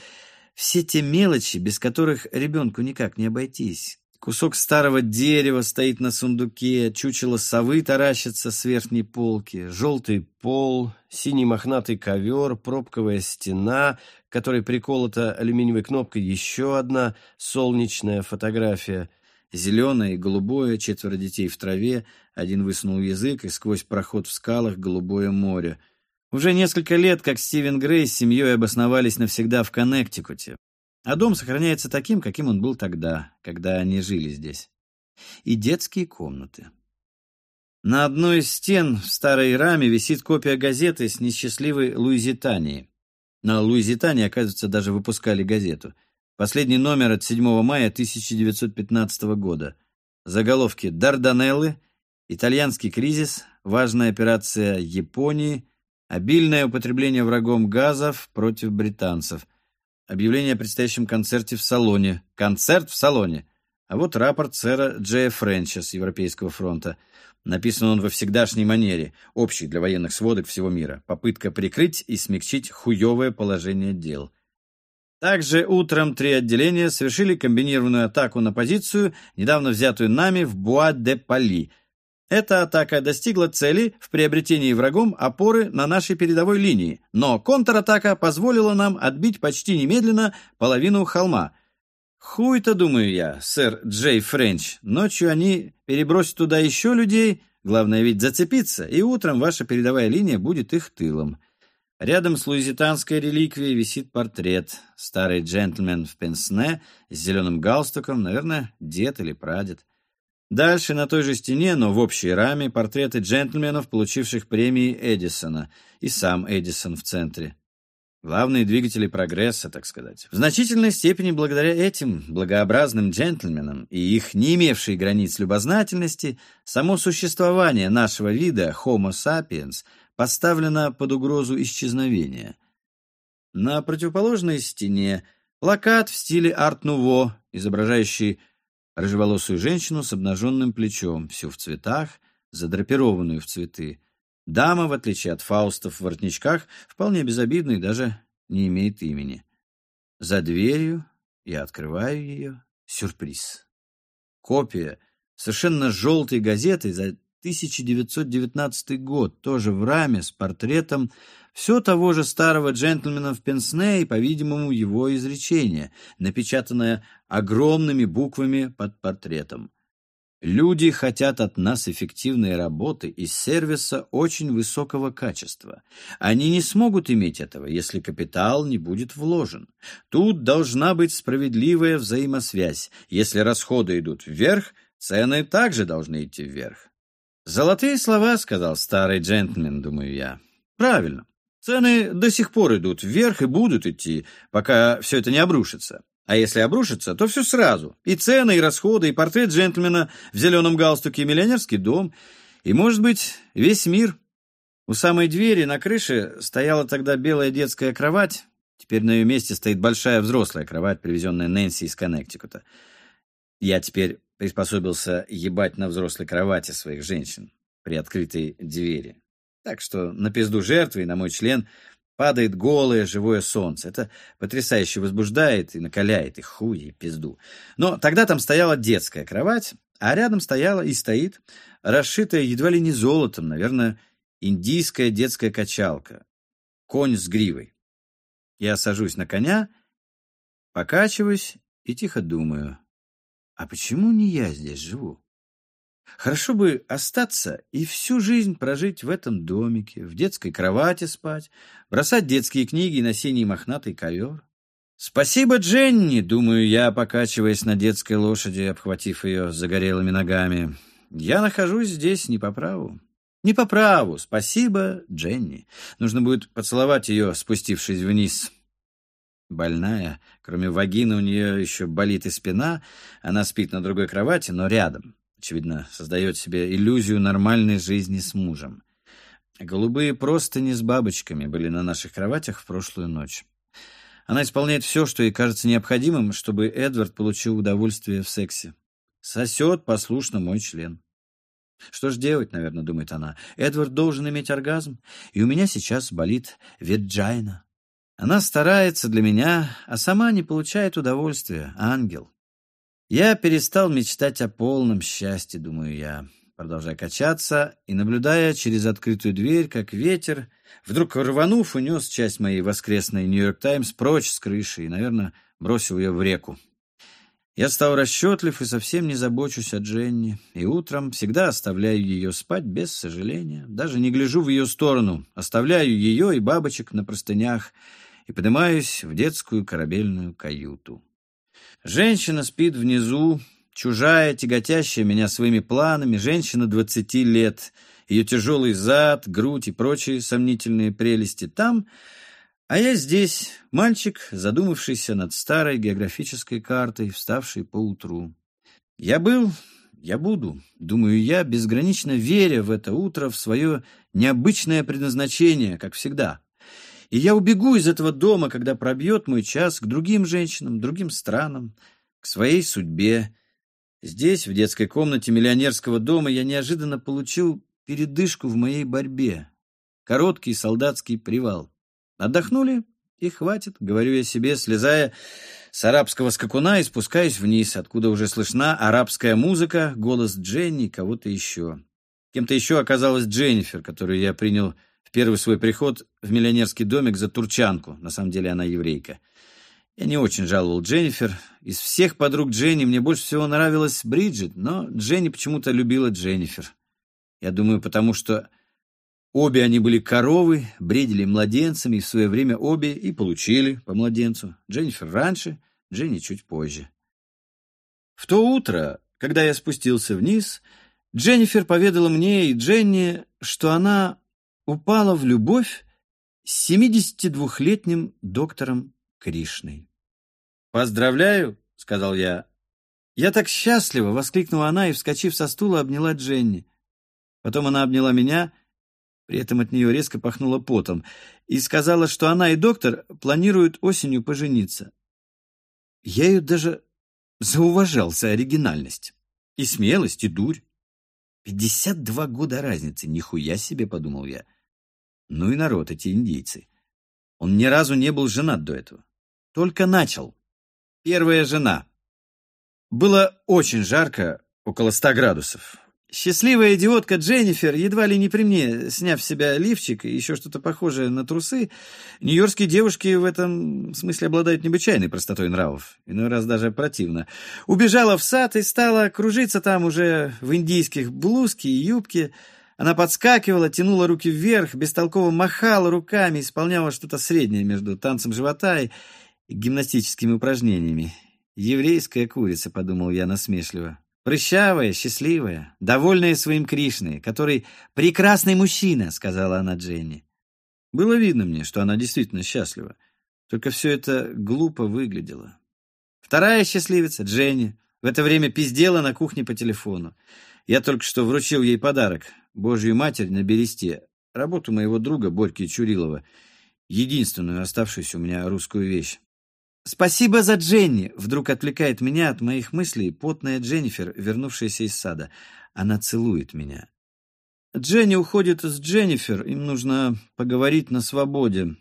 все те мелочи, без которых ребенку никак не обойтись. Кусок старого дерева стоит на сундуке, чучело совы таращится с верхней полки, желтый пол, синий мохнатый ковер, пробковая стена, которой приколота алюминиевой кнопкой еще одна солнечная фотография. Зеленое и голубое, четверо детей в траве, один высунул язык, и сквозь проход в скалах голубое море. Уже несколько лет, как Стивен Грей с семьей обосновались навсегда в Коннектикуте. А дом сохраняется таким, каким он был тогда, когда они жили здесь. И детские комнаты. На одной из стен в старой раме висит копия газеты с несчастливой Луизитанией. На Луизитании, оказывается, даже выпускали газету. Последний номер от 7 мая 1915 года. Заголовки «Дарданеллы», «Итальянский кризис», «Важная операция Японии», «Обильное употребление врагом газов против британцев», Объявление о предстоящем концерте в салоне. Концерт в салоне. А вот рапорт сэра Джея Френча с Европейского фронта. Написан он во всегдашней манере, общий для военных сводок всего мира. Попытка прикрыть и смягчить хуевое положение дел. Также утром три отделения совершили комбинированную атаку на позицию, недавно взятую нами в Буа-де-Пали – эта атака достигла цели в приобретении врагом опоры на нашей передовой линии, но контратака позволила нам отбить почти немедленно половину холма. Хуй-то, думаю я, сэр Джей Френч. Ночью они перебросят туда еще людей, главное ведь зацепиться, и утром ваша передовая линия будет их тылом. Рядом с луизитанской реликвией висит портрет. Старый джентльмен в пенсне с зеленым галстуком, наверное, дед или прадед. Дальше на той же стене, но в общей раме, портреты джентльменов, получивших премии Эдисона, и сам Эдисон в центре. Главные двигатели прогресса, так сказать. В значительной степени благодаря этим благообразным джентльменам и их не имевшей границ любознательности, само существование нашего вида Homo sapiens поставлено под угрозу исчезновения. На противоположной стене плакат в стиле арт-нуво, изображающий рыжеволосую женщину с обнаженным плечом, всю в цветах, задрапированную в цветы. Дама, в отличие от Фаустов в воротничках, вполне безобидна и даже не имеет имени. За дверью я открываю ее. Сюрприз. Копия совершенно желтой газеты за 1919 год, тоже в раме, с портретом все того же старого джентльмена в пенсне и, по-видимому, его изречение, напечатанное огромными буквами под портретом. Люди хотят от нас эффективной работы и сервиса очень высокого качества. Они не смогут иметь этого, если капитал не будет вложен. Тут должна быть справедливая взаимосвязь. Если расходы идут вверх, цены также должны идти вверх. «Золотые слова», — сказал старый джентльмен, думаю я. «Правильно. Цены до сих пор идут вверх и будут идти, пока все это не обрушится. А если обрушится, то все сразу. И цены, и расходы, и портрет джентльмена в зеленом галстуке, и миллионерский дом, и, может быть, весь мир. У самой двери на крыше стояла тогда белая детская кровать. Теперь на ее месте стоит большая взрослая кровать, привезенная Нэнси из Коннектикута. Я теперь приспособился ебать на взрослой кровати своих женщин при открытой двери. Так что на пизду жертвы и на мой член Падает голое живое солнце. Это потрясающе возбуждает и накаляет и хуй, и пизду. Но тогда там стояла детская кровать, а рядом стояла и стоит расшитая едва ли не золотом, наверное, индийская детская качалка. Конь с гривой. Я сажусь на коня, покачиваюсь и тихо думаю, а почему не я здесь живу? Хорошо бы остаться и всю жизнь прожить в этом домике, в детской кровати спать, бросать детские книги на синий мохнатый ковер. «Спасибо, Дженни!» — думаю я, покачиваясь на детской лошади, обхватив ее загорелыми ногами. «Я нахожусь здесь не по праву». «Не по праву. Спасибо, Дженни. Нужно будет поцеловать ее, спустившись вниз». Больная, кроме вагины у нее еще болит и спина. Она спит на другой кровати, но рядом. Очевидно, создает себе иллюзию нормальной жизни с мужем. Голубые простыни с бабочками были на наших кроватях в прошлую ночь. Она исполняет все, что ей кажется необходимым, чтобы Эдвард получил удовольствие в сексе. Сосет послушно мой член. Что ж делать, наверное, думает она. Эдвард должен иметь оргазм, и у меня сейчас болит веджайна. Она старается для меня, а сама не получает удовольствия. Ангел. Я перестал мечтать о полном счастье, думаю я, продолжая качаться и наблюдая через открытую дверь, как ветер, вдруг рванув, унес часть моей воскресной «Нью-Йорк Таймс» прочь с крыши и, наверное, бросил ее в реку. Я стал расчетлив и совсем не забочусь о Дженни, и утром всегда оставляю ее спать без сожаления, даже не гляжу в ее сторону, оставляю ее и бабочек на простынях и поднимаюсь в детскую корабельную каюту. Женщина спит внизу, чужая, тяготящая меня своими планами, женщина двадцати лет, ее тяжелый зад, грудь и прочие сомнительные прелести там, а я здесь, мальчик, задумавшийся над старой географической картой, вставший поутру. Я был, я буду, думаю я, безгранично веря в это утро, в свое необычное предназначение, как всегда. И я убегу из этого дома, когда пробьет мой час к другим женщинам, другим странам, к своей судьбе. Здесь, в детской комнате миллионерского дома, я неожиданно получил передышку в моей борьбе. Короткий солдатский привал. Отдохнули, и хватит, говорю я себе, слезая с арабского скакуна и спускаясь вниз, откуда уже слышна арабская музыка, голос Дженни кого-то еще. Кем-то еще оказалась Дженнифер, которую я принял первый свой приход в миллионерский домик за турчанку, на самом деле она еврейка. Я не очень жаловал Дженнифер. Из всех подруг Дженни мне больше всего нравилась Бриджит, но Дженни почему-то любила Дженнифер. Я думаю, потому что обе они были коровы, бредили младенцами, и в свое время обе и получили по младенцу. Дженнифер раньше, Дженни чуть позже. В то утро, когда я спустился вниз, Дженнифер поведала мне и Дженни, что она упала в любовь с 72-летним доктором Кришной. «Поздравляю!» — сказал я. «Я так счастлива!» — воскликнула она и, вскочив со стула, обняла Дженни. Потом она обняла меня, при этом от нее резко пахнуло потом, и сказала, что она и доктор планируют осенью пожениться. Я ее даже зауважал за оригинальность. И смелость, и дурь. Пятьдесят два года разницы, нихуя себе, подумал я. Ну и народ эти индейцы. Он ни разу не был женат до этого. Только начал. Первая жена. Было очень жарко, около ста градусов. Счастливая идиотка Дженнифер, едва ли не при мне, сняв с себя лифчик и еще что-то похожее на трусы, нью-йоркские девушки в этом смысле обладают необычайной простотой нравов, иной раз даже противно, убежала в сад и стала кружиться там уже в индийских блузке и юбке. Она подскакивала, тянула руки вверх, бестолково махала руками, исполняла что-то среднее между танцем живота и гимнастическими упражнениями. «Еврейская курица», — подумал я насмешливо. Прыщавая, счастливая, довольная своим Кришной, который прекрасный мужчина, сказала она Дженни. Было видно мне, что она действительно счастлива. Только все это глупо выглядело. Вторая счастливица, Дженни, в это время пиздела на кухне по телефону. Я только что вручил ей подарок — Божью Матерь на бересте, работу моего друга Борьки Чурилова, единственную оставшуюся у меня русскую вещь. «Спасибо за Дженни!» — вдруг отвлекает меня от моих мыслей потная Дженнифер, вернувшаяся из сада. Она целует меня. Дженни уходит с Дженнифер, им нужно поговорить на свободе.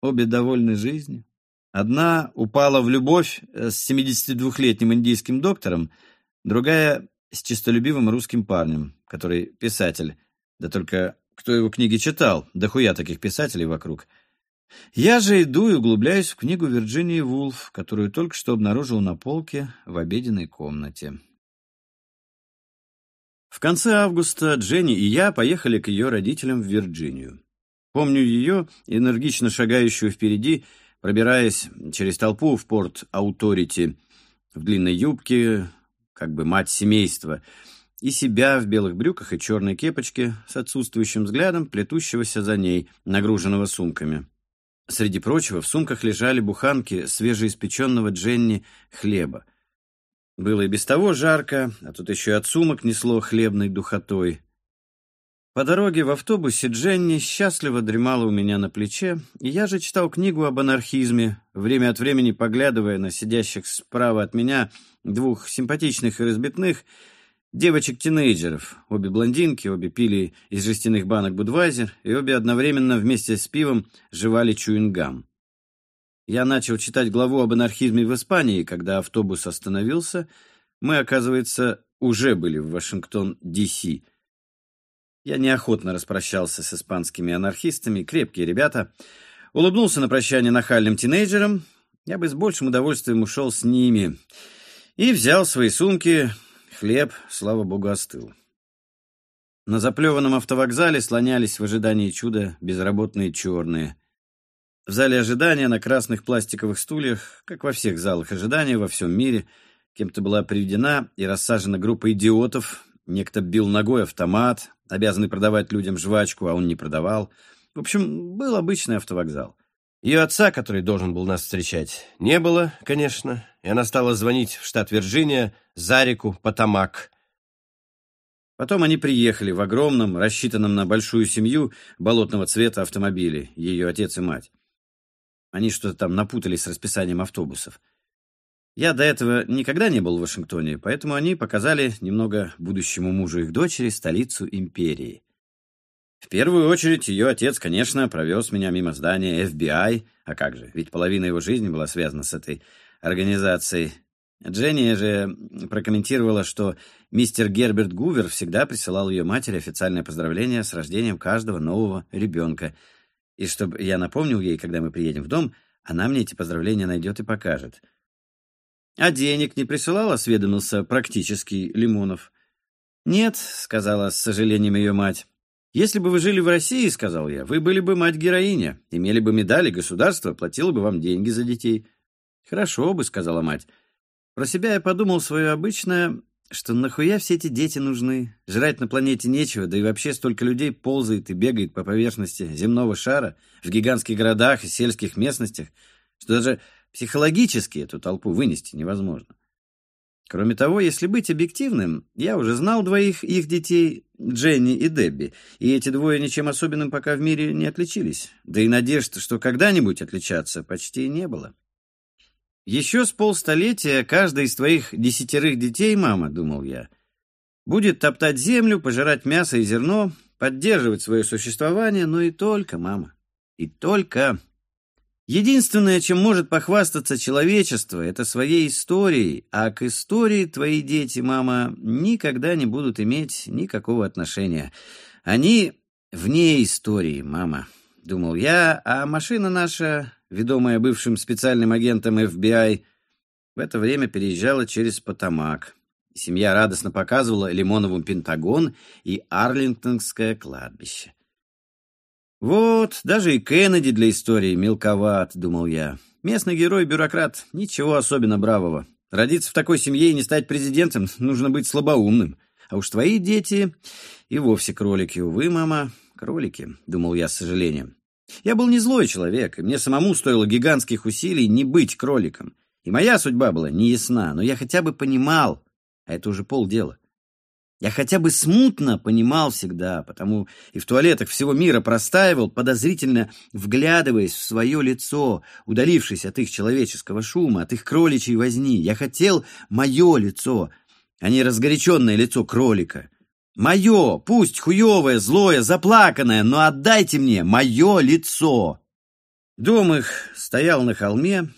Обе довольны жизнью. Одна упала в любовь с 72-летним индийским доктором, другая — с честолюбивым русским парнем, который писатель. Да только кто его книги читал? Да хуя таких писателей вокруг — я же иду и углубляюсь в книгу Вирджинии Вулф, которую только что обнаружил на полке в обеденной комнате. В конце августа Дженни и я поехали к ее родителям в Вирджинию. Помню ее, энергично шагающую впереди, пробираясь через толпу в порт Ауторити, в длинной юбке, как бы мать семейства, и себя в белых брюках и черной кепочке с отсутствующим взглядом, плетущегося за ней, нагруженного сумками. Среди прочего, в сумках лежали буханки свежеиспеченного Дженни хлеба. Было и без того жарко, а тут еще и от сумок несло хлебной духотой. По дороге в автобусе Дженни счастливо дремала у меня на плече, и я же читал книгу об анархизме, время от времени поглядывая на сидящих справа от меня двух симпатичных и разбитных, Девочек-тинейджеров, обе блондинки, обе пили из жестяных банок Будвайзер, и обе одновременно вместе с пивом жевали чуингам. Я начал читать главу об анархизме в Испании, когда автобус остановился. Мы, оказывается, уже были в Вашингтон-Д.С. Я неохотно распрощался с испанскими анархистами, крепкие ребята. Улыбнулся на прощание нахальным тинейджерам. Я бы с большим удовольствием ушел с ними. И взял свои сумки, Хлеб, слава богу, остыл. На заплеванном автовокзале слонялись в ожидании чуда безработные черные. В зале ожидания на красных пластиковых стульях, как во всех залах ожидания во всем мире, кем-то была приведена и рассажена группа идиотов. Некто бил ногой автомат, обязанный продавать людям жвачку, а он не продавал. В общем, был обычный автовокзал. Ее отца, который должен был нас встречать, не было, конечно, и она стала звонить в штат Вирджиния, за реку, Потамак. Потом они приехали в огромном, рассчитанном на большую семью, болотного цвета автомобиле, ее отец и мать. Они что-то там напутались с расписанием автобусов. Я до этого никогда не был в Вашингтоне, поэтому они показали немного будущему мужу их дочери столицу империи. В первую очередь, ее отец, конечно, провез меня мимо здания FBI, а как же, ведь половина его жизни была связана с этой организацией. Дженни же прокомментировала, что мистер Герберт Гувер всегда присылал ее матери официальное поздравление с рождением каждого нового ребенка. И чтобы я напомнил ей, когда мы приедем в дом, она мне эти поздравления найдет и покажет. «А денег не присылал?» — осведомился практически Лимонов. «Нет», — сказала с сожалением ее мать. «Если бы вы жили в России, — сказал я, — вы были бы мать-героиня, имели бы медали, государство платило бы вам деньги за детей». «Хорошо бы», — сказала мать. Про себя я подумал свое обычное, что нахуя все эти дети нужны? Жрать на планете нечего, да и вообще столько людей ползает и бегает по поверхности земного шара в гигантских городах и сельских местностях, что даже психологически эту толпу вынести невозможно. Кроме того, если быть объективным, я уже знал двоих их детей, Дженни и Дебби, и эти двое ничем особенным пока в мире не отличились. Да и надежд, что когда-нибудь отличаться, почти не было. Еще с полстолетия каждый из твоих десятерых детей, мама, думал я, будет топтать землю, пожирать мясо и зерно, поддерживать свое существование, но и только, мама, и только... Единственное, чем может похвастаться человечество, это своей историей, а к истории твои дети, мама, никогда не будут иметь никакого отношения. Они вне истории, мама, думал я, а машина наша, ведомая бывшим специальным агентом FBI, в это время переезжала через Потамак. Семья радостно показывала Лимоновым Пентагон и Арлингтонское кладбище. «Вот, даже и Кеннеди для истории мелковат», — думал я. «Местный герой-бюрократ, ничего особенно бравого. Родиться в такой семье и не стать президентом нужно быть слабоумным. А уж твои дети и вовсе кролики, увы, мама, кролики», — думал я с сожалением. Я был не злой человек, и мне самому стоило гигантских усилий не быть кроликом. И моя судьба была неясна, но я хотя бы понимал, а это уже полдела. Я хотя бы смутно понимал всегда, потому и в туалетах всего мира простаивал, подозрительно вглядываясь в свое лицо, удалившись от их человеческого шума, от их кроличьей возни. Я хотел мое лицо, а не разгоряченное лицо кролика. Мое, пусть хуевое, злое, заплаканное, но отдайте мне мое лицо. Дом их стоял на холме.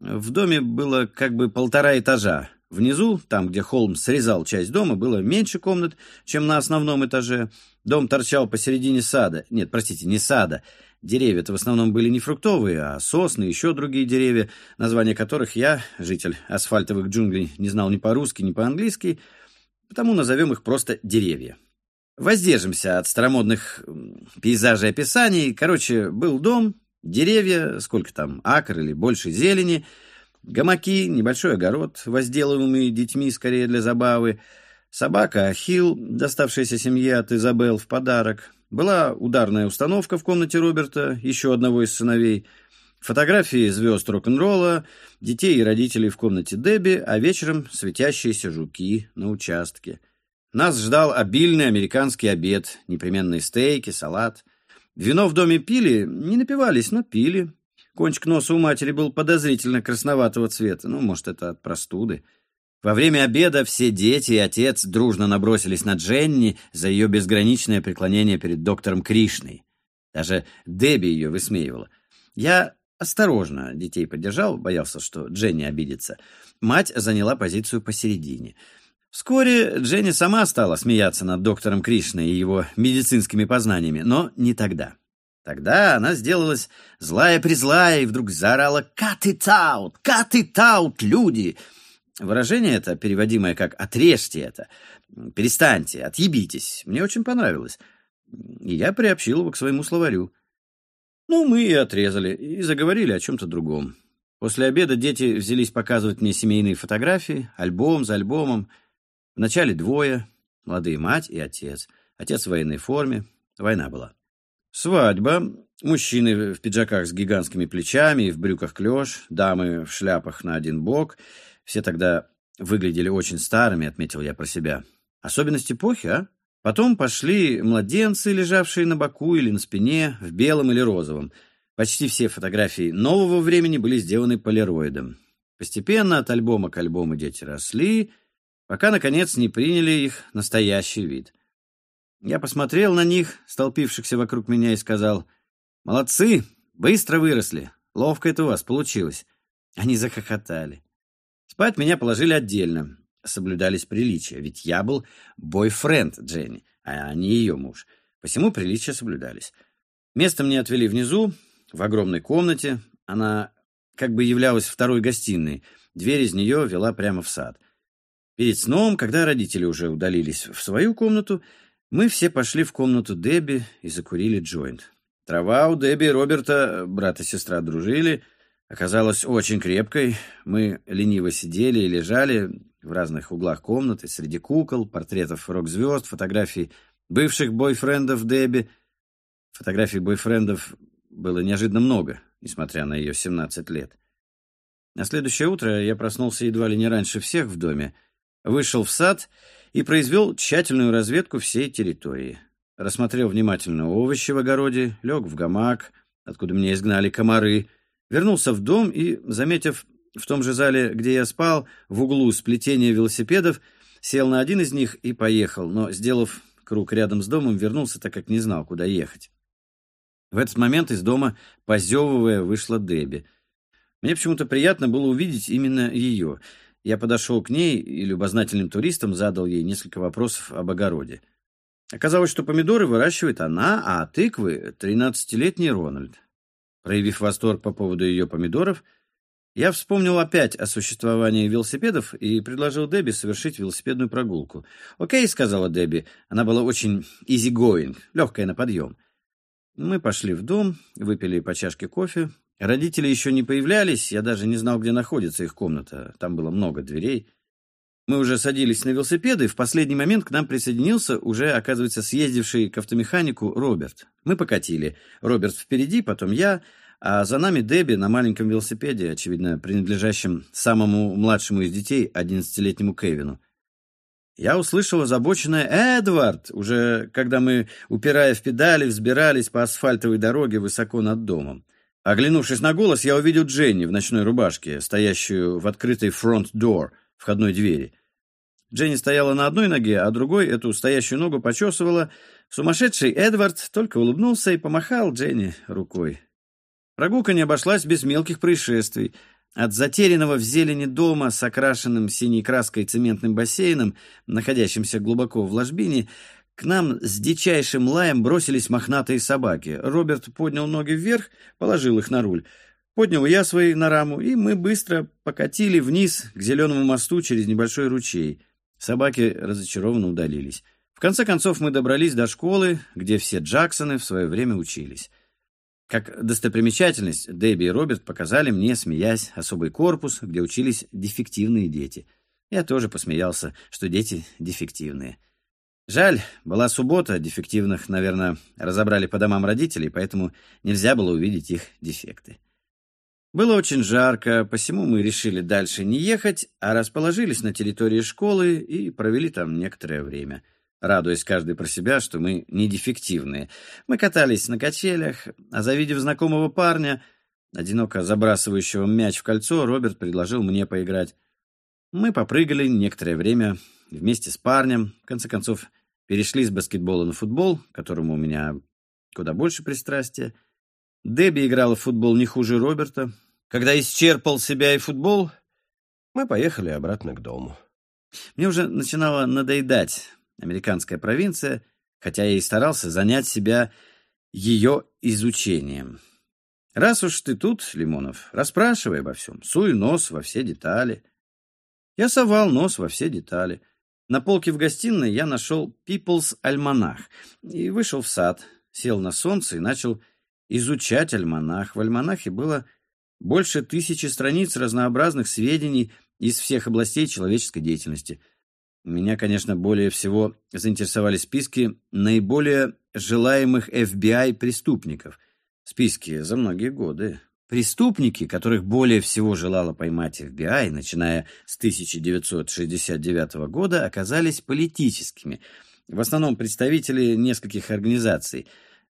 В доме было как бы полтора этажа. Внизу, там, где Холм срезал часть дома, было меньше комнат, чем на основном этаже. Дом торчал посередине сада. Нет, простите, не сада. Деревья-то в основном были не фруктовые, а сосны, еще другие деревья, названия которых я, житель асфальтовых джунглей, не знал ни по-русски, ни по-английски, потому назовем их просто деревья. Воздержимся от старомодных пейзажей описаний. Короче, был дом, деревья, сколько там, акр или больше зелени — Гамаки, небольшой огород, возделываемый детьми скорее для забавы, собака Ахилл, доставшаяся семье от Изабел в подарок, была ударная установка в комнате Роберта, еще одного из сыновей, фотографии звезд рок-н-ролла, детей и родителей в комнате Дебби, а вечером светящиеся жуки на участке. Нас ждал обильный американский обед, непременные стейки, салат. Вино в доме пили, не напивались, но пили, Кончик носа у матери был подозрительно красноватого цвета. Ну, может, это от простуды. Во время обеда все дети и отец дружно набросились на Дженни за ее безграничное преклонение перед доктором Кришной. Даже Дебби ее высмеивала. Я осторожно детей поддержал, боялся, что Дженни обидится. Мать заняла позицию посередине. Вскоре Дженни сама стала смеяться над доктором Кришной и его медицинскими познаниями, но не тогда. Тогда она сделалась злая-призлая и вдруг заорала «Cut it out! Cut it out, люди!» Выражение это, переводимое как «отрежьте это», «перестаньте», «отъебитесь», мне очень понравилось. И я приобщил его к своему словарю. Ну, мы и отрезали, и заговорили о чем-то другом. После обеда дети взялись показывать мне семейные фотографии, альбом за альбомом. Вначале двое, молодые мать и отец. Отец в военной форме, война была. Свадьба. Мужчины в пиджаках с гигантскими плечами и в брюках клеш, дамы в шляпах на один бок. Все тогда выглядели очень старыми, отметил я про себя. Особенность эпохи, а? Потом пошли младенцы, лежавшие на боку или на спине, в белом или розовом. Почти все фотографии нового времени были сделаны полироидом. Постепенно от альбома к альбому дети росли, пока, наконец, не приняли их настоящий вид. Я посмотрел на них, столпившихся вокруг меня, и сказал, «Молодцы, быстро выросли, ловко это у вас получилось». Они захохотали. Спать меня положили отдельно, соблюдались приличия, ведь я был бойфренд Дженни, а не ее муж. Посему приличия соблюдались. Место мне отвели внизу, в огромной комнате. Она как бы являлась второй гостиной. Дверь из нее вела прямо в сад. Перед сном, когда родители уже удалились в свою комнату, мы все пошли в комнату Дебби и закурили джойнт. Трава у Дебби и Роберта, брат и сестра, дружили, оказалась очень крепкой. Мы лениво сидели и лежали в разных углах комнаты, среди кукол, портретов рок-звезд, фотографий бывших бойфрендов Дебби. Фотографий бойфрендов было неожиданно много, несмотря на ее 17 лет. На следующее утро я проснулся едва ли не раньше всех в доме, вышел в сад и произвел тщательную разведку всей территории. Рассмотрел внимательно овощи в огороде, лег в гамак, откуда меня изгнали комары, вернулся в дом и, заметив в том же зале, где я спал, в углу сплетения велосипедов, сел на один из них и поехал, но, сделав круг рядом с домом, вернулся, так как не знал, куда ехать. В этот момент из дома, позевывая, вышла Дебби. Мне почему-то приятно было увидеть именно ее. Я подошел к ней и любознательным туристам задал ей несколько вопросов об огороде. Оказалось, что помидоры выращивает она, а тыквы — тринадцатилетний Рональд. Проявив восторг по поводу ее помидоров, я вспомнил опять о существовании велосипедов и предложил Дебби совершить велосипедную прогулку. «Окей», — сказала Дебби. Она была очень easy-going, легкая на подъем. Мы пошли в дом, выпили по чашке кофе. Родители еще не появлялись, я даже не знал, где находится их комната. Там было много дверей. Мы уже садились на велосипеды, и в последний момент к нам присоединился уже, оказывается, съездивший к автомеханику Роберт. Мы покатили. Роберт впереди, потом я, а за нами Дебби на маленьком велосипеде, очевидно, принадлежащем самому младшему из детей, одиннадцатилетнему Кевину. Я услышал озабоченное «Эдвард!» уже когда мы, упирая в педали, взбирались по асфальтовой дороге высоко над домом. Оглянувшись на голос, я увидел Дженни в ночной рубашке, стоящую в открытой фронт-дор, входной двери. Дженни стояла на одной ноге, а другой эту стоящую ногу почесывала. Сумасшедший Эдвард только улыбнулся и помахал Дженни рукой. Прогулка не обошлась без мелких происшествий. От затерянного в зелени дома с окрашенным синей краской цементным бассейном, находящимся глубоко в ложбине, к нам с дичайшим лаем бросились мохнатые собаки. Роберт поднял ноги вверх, положил их на руль. Поднял я свои на раму, и мы быстро покатили вниз к зеленому мосту через небольшой ручей. Собаки разочарованно удалились. В конце концов мы добрались до школы, где все Джексоны в свое время учились. Как достопримечательность, Дебби и Роберт показали мне, смеясь, особый корпус, где учились дефективные дети. Я тоже посмеялся, что дети дефективные. Жаль, была суббота, дефективных, наверное, разобрали по домам родителей, поэтому нельзя было увидеть их дефекты. Было очень жарко, посему мы решили дальше не ехать, а расположились на территории школы и провели там некоторое время — радуясь каждый про себя, что мы не дефективные. Мы катались на качелях, а завидев знакомого парня, одиноко забрасывающего мяч в кольцо, Роберт предложил мне поиграть. Мы попрыгали некоторое время вместе с парнем, в конце концов перешли с баскетбола на футбол, к которому у меня куда больше пристрастия. Дебби играла в футбол не хуже Роберта. Когда исчерпал себя и футбол, мы поехали обратно к дому. Мне уже начинало надоедать американская провинция, хотя я и старался занять себя ее изучением. Раз уж ты тут, Лимонов, расспрашивай обо всем, суй нос во все детали. Я совал нос во все детали. На полке в гостиной я нашел «People's альманах» и вышел в сад, сел на солнце и начал изучать альманах. В альманахе было больше тысячи страниц разнообразных сведений из всех областей человеческой деятельности – меня, конечно, более всего заинтересовали списки наиболее желаемых FBI преступников. Списки за многие годы. Преступники, которых более всего желала поймать FBI, начиная с 1969 года, оказались политическими. В основном представители нескольких организаций.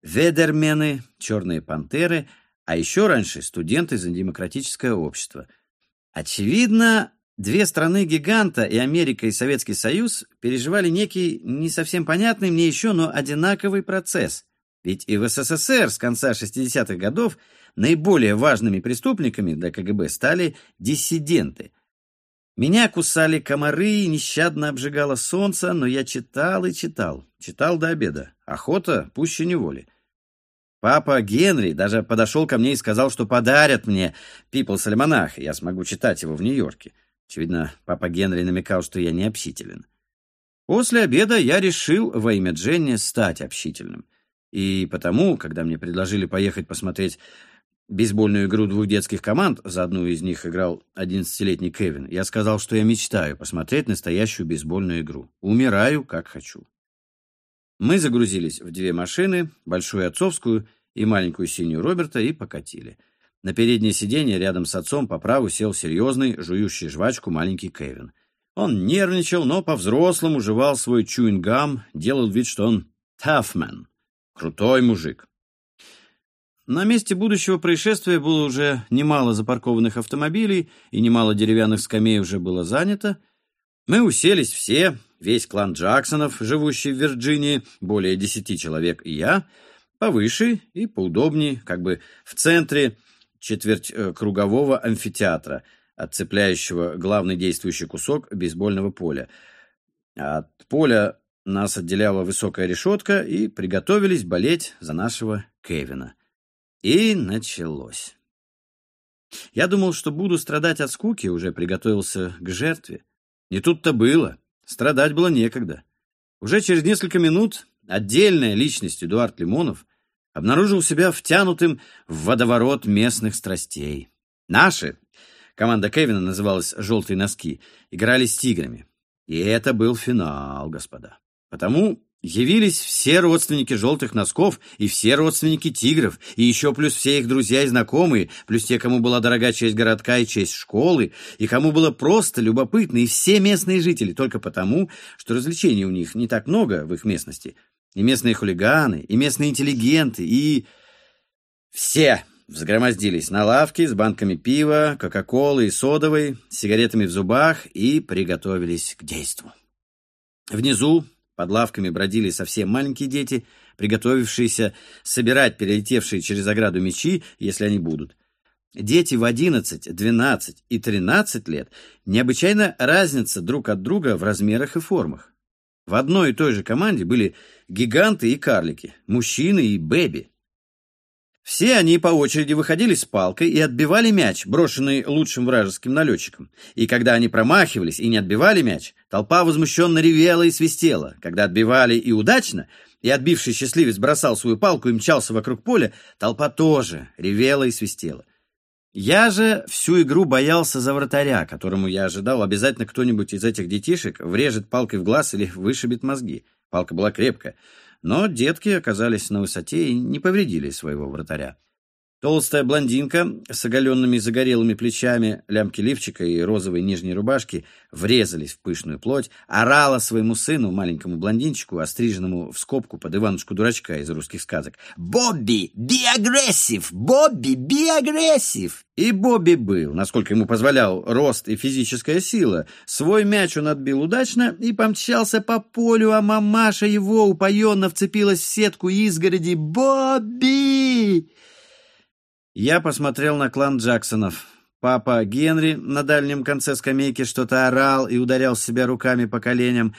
Ведермены, Черные пантеры, а еще раньше студенты за демократическое общество. Очевидно, Две страны-гиганта, и Америка, и Советский Союз, переживали некий, не совсем понятный мне еще, но одинаковый процесс. Ведь и в СССР с конца 60-х годов наиболее важными преступниками для КГБ стали диссиденты. Меня кусали комары, нещадно обжигало солнце, но я читал и читал. Читал до обеда. Охота пуще неволи. Папа Генри даже подошел ко мне и сказал, что подарят мне «People's Альманах», и я смогу читать его в Нью-Йорке. Очевидно, папа Генри намекал, что я не общителен. После обеда я решил во имя Дженни стать общительным. И потому, когда мне предложили поехать посмотреть бейсбольную игру двух детских команд, за одну из них играл 11-летний Кевин, я сказал, что я мечтаю посмотреть настоящую бейсбольную игру. Умираю, как хочу. Мы загрузились в две машины, большую отцовскую и маленькую синюю Роберта, и покатили. На переднее сиденье рядом с отцом по праву сел серьезный, жующий жвачку маленький Кевин. Он нервничал, но по-взрослому жевал свой чуингам, делал вид, что он тафмен, крутой мужик. На месте будущего происшествия было уже немало запаркованных автомобилей, и немало деревянных скамей уже было занято. Мы уселись все, весь клан Джексонов, живущий в Вирджинии, более десяти человек и я — повыше и поудобнее, как бы в центре четверть э, кругового амфитеатра, отцепляющего главный действующий кусок бейсбольного поля. От поля нас отделяла высокая решетка, и приготовились болеть за нашего Кевина. И началось. Я думал, что буду страдать от скуки, уже приготовился к жертве. Не тут-то было. Страдать было некогда. Уже через несколько минут отдельная личность Эдуард Лимонов обнаружил себя втянутым в водоворот местных страстей. Наши, команда Кевина называлась «Желтые носки», играли с тиграми. И это был финал, господа. Потому явились все родственники желтых носков и все родственники тигров, и еще плюс все их друзья и знакомые, плюс те, кому была дорога честь городка и честь школы, и кому было просто любопытно, и все местные жители, только потому, что развлечений у них не так много в их местности. И местные хулиганы, и местные интеллигенты, и... Все взгромоздились на лавки с банками пива, кока-колы и содовой, с сигаретами в зубах и приготовились к действу. Внизу под лавками бродили совсем маленькие дети, приготовившиеся собирать перелетевшие через ограду мечи, если они будут. Дети в 11, 12 и 13 лет необычайно разнятся друг от друга в размерах и формах. В одной и той же команде были гиганты и карлики, мужчины и бэби. Все они по очереди выходили с палкой и отбивали мяч, брошенный лучшим вражеским налетчиком. И когда они промахивались и не отбивали мяч, толпа возмущенно ревела и свистела. Когда отбивали и удачно, и отбивший счастливец бросал свою палку и мчался вокруг поля, толпа тоже ревела и свистела. Я же всю игру боялся за вратаря, которому я ожидал, обязательно кто-нибудь из этих детишек врежет палкой в глаз или вышибет мозги. Палка была крепкая. Но детки оказались на высоте и не повредили своего вратаря. Толстая блондинка с оголенными загорелыми плечами, лямки лифчика и розовой нижней рубашки врезались в пышную плоть, орала своему сыну, маленькому блондинчику, остриженному в скобку под Иванушку-дурачка из русских сказок. «Бобби, be aggressive! Бобби, be aggressive!» И Бобби был, насколько ему позволял рост и физическая сила. Свой мяч он отбил удачно и помчался по полю, а мамаша его упоенно вцепилась в сетку изгороди. «Бобби!» Я посмотрел на клан Джексонов. Папа Генри на дальнем конце скамейки что-то орал и ударял себя руками по коленям.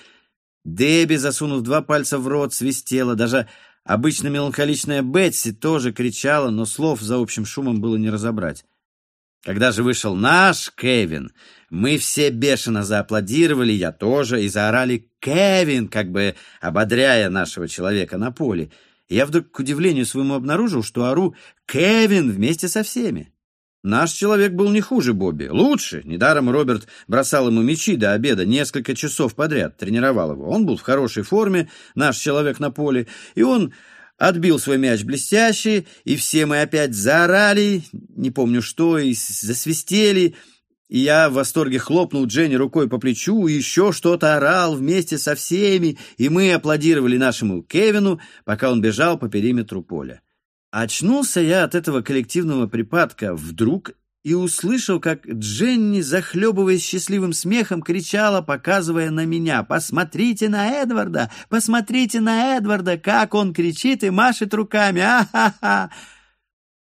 Дебби, засунув два пальца в рот, свистела. Даже обычно меланхоличная Бетси тоже кричала, но слов за общим шумом было не разобрать. Когда же вышел наш Кевин, мы все бешено зааплодировали, я тоже, и заорали «Кевин!», как бы ободряя нашего человека на поле я вдруг к удивлению своему обнаружил, что ору «Кевин» вместе со всеми. Наш человек был не хуже Бобби, лучше. Недаром Роберт бросал ему мячи до обеда несколько часов подряд, тренировал его. Он был в хорошей форме, наш человек на поле, и он отбил свой мяч блестящий, и все мы опять заорали, не помню что, и засвистели, и я в восторге хлопнул Дженни рукой по плечу и еще что-то орал вместе со всеми, и мы аплодировали нашему Кевину, пока он бежал по периметру поля. Очнулся я от этого коллективного припадка вдруг и услышал, как Дженни, захлебываясь счастливым смехом, кричала, показывая на меня «Посмотрите на Эдварда! Посмотрите на Эдварда! Как он кричит и машет руками! А-ха-ха!»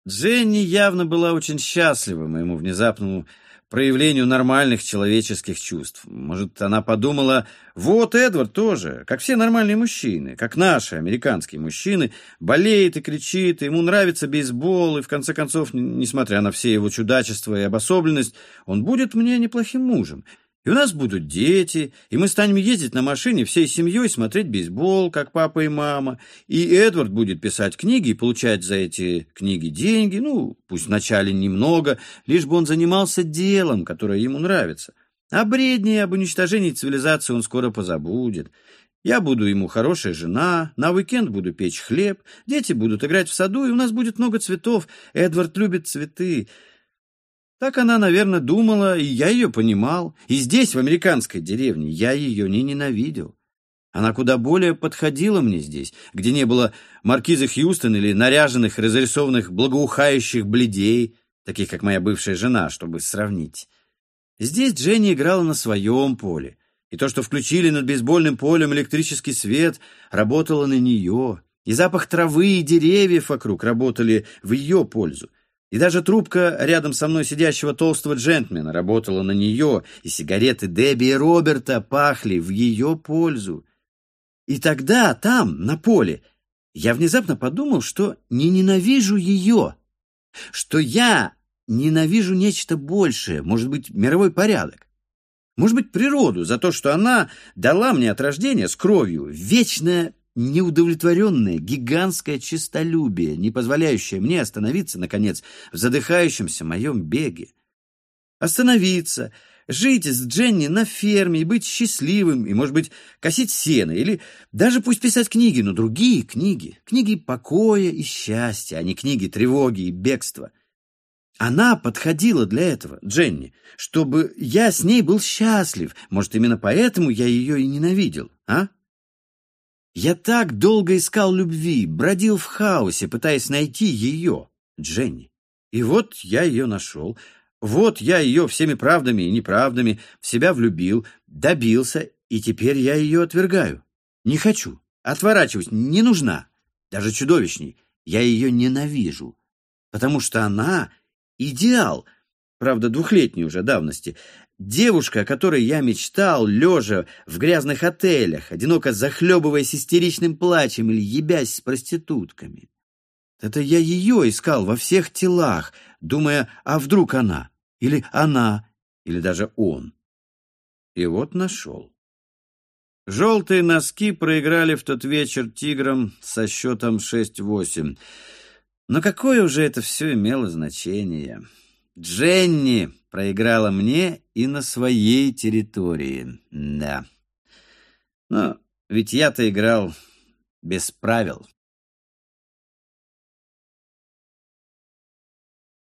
Дженни явно была очень счастлива моему внезапному проявлению нормальных человеческих чувств. Может, она подумала, вот Эдвард тоже, как все нормальные мужчины, как наши американские мужчины, болеет и кричит, ему нравится бейсбол, и в конце концов, несмотря на все его чудачества и обособленность, он будет мне неплохим мужем. И у нас будут дети, и мы станем ездить на машине всей семьей, смотреть бейсбол, как папа и мама. И Эдвард будет писать книги и получать за эти книги деньги, ну, пусть вначале немного, лишь бы он занимался делом, которое ему нравится. А бредни об уничтожении цивилизации он скоро позабудет. Я буду ему хорошая жена, на уикенд буду печь хлеб, дети будут играть в саду, и у нас будет много цветов. Эдвард любит цветы. Так она, наверное, думала, и я ее понимал. И здесь, в американской деревне, я ее не ненавидел. Она куда более подходила мне здесь, где не было маркизы Хьюстон или наряженных, разрисованных, благоухающих бледей, таких, как моя бывшая жена, чтобы сравнить. Здесь Дженни играла на своем поле, и то, что включили над бейсбольным полем электрический свет, работало на нее. И запах травы и деревьев вокруг работали в ее пользу. И даже трубка рядом со мной сидящего толстого джентльмена работала на нее, и сигареты Дебби и Роберта пахли в ее пользу. И тогда, там, на поле, я внезапно подумал, что не ненавижу ее, что я ненавижу нечто большее, может быть, мировой порядок. Может быть, природу за то, что она дала мне от рождения с кровью вечное неудовлетворенное гигантское честолюбие, не позволяющее мне остановиться, наконец, в задыхающемся моем беге. Остановиться, жить с Дженни на ферме и быть счастливым, и, может быть, косить сено, или даже пусть писать книги, но другие книги, книги покоя и счастья, а не книги тревоги и бегства — она подходила для этого, Дженни, чтобы я с ней был счастлив. Может, именно поэтому я ее и ненавидел, а? Я так долго искал любви, бродил в хаосе, пытаясь найти ее, Дженни. И вот я ее нашел. Вот я ее всеми правдами и неправдами в себя влюбил, добился, и теперь я ее отвергаю. Не хочу, отворачиваюсь, не нужна. Даже чудовищней. Я ее ненавижу, потому что она идеал, правда, двухлетней уже давности. Девушка, о которой я мечтал, лежа в грязных отелях, одиноко захлебываясь истеричным плачем или ебясь с проститутками. Это я ее искал во всех телах, думая, а вдруг она, или она, или даже он. И вот нашел. Желтые носки проиграли в тот вечер тиграм со счетом 6-8. Но какое уже это все имело значение? Дженни проиграла мне и на своей территории. Да. Но ведь я-то играл без правил.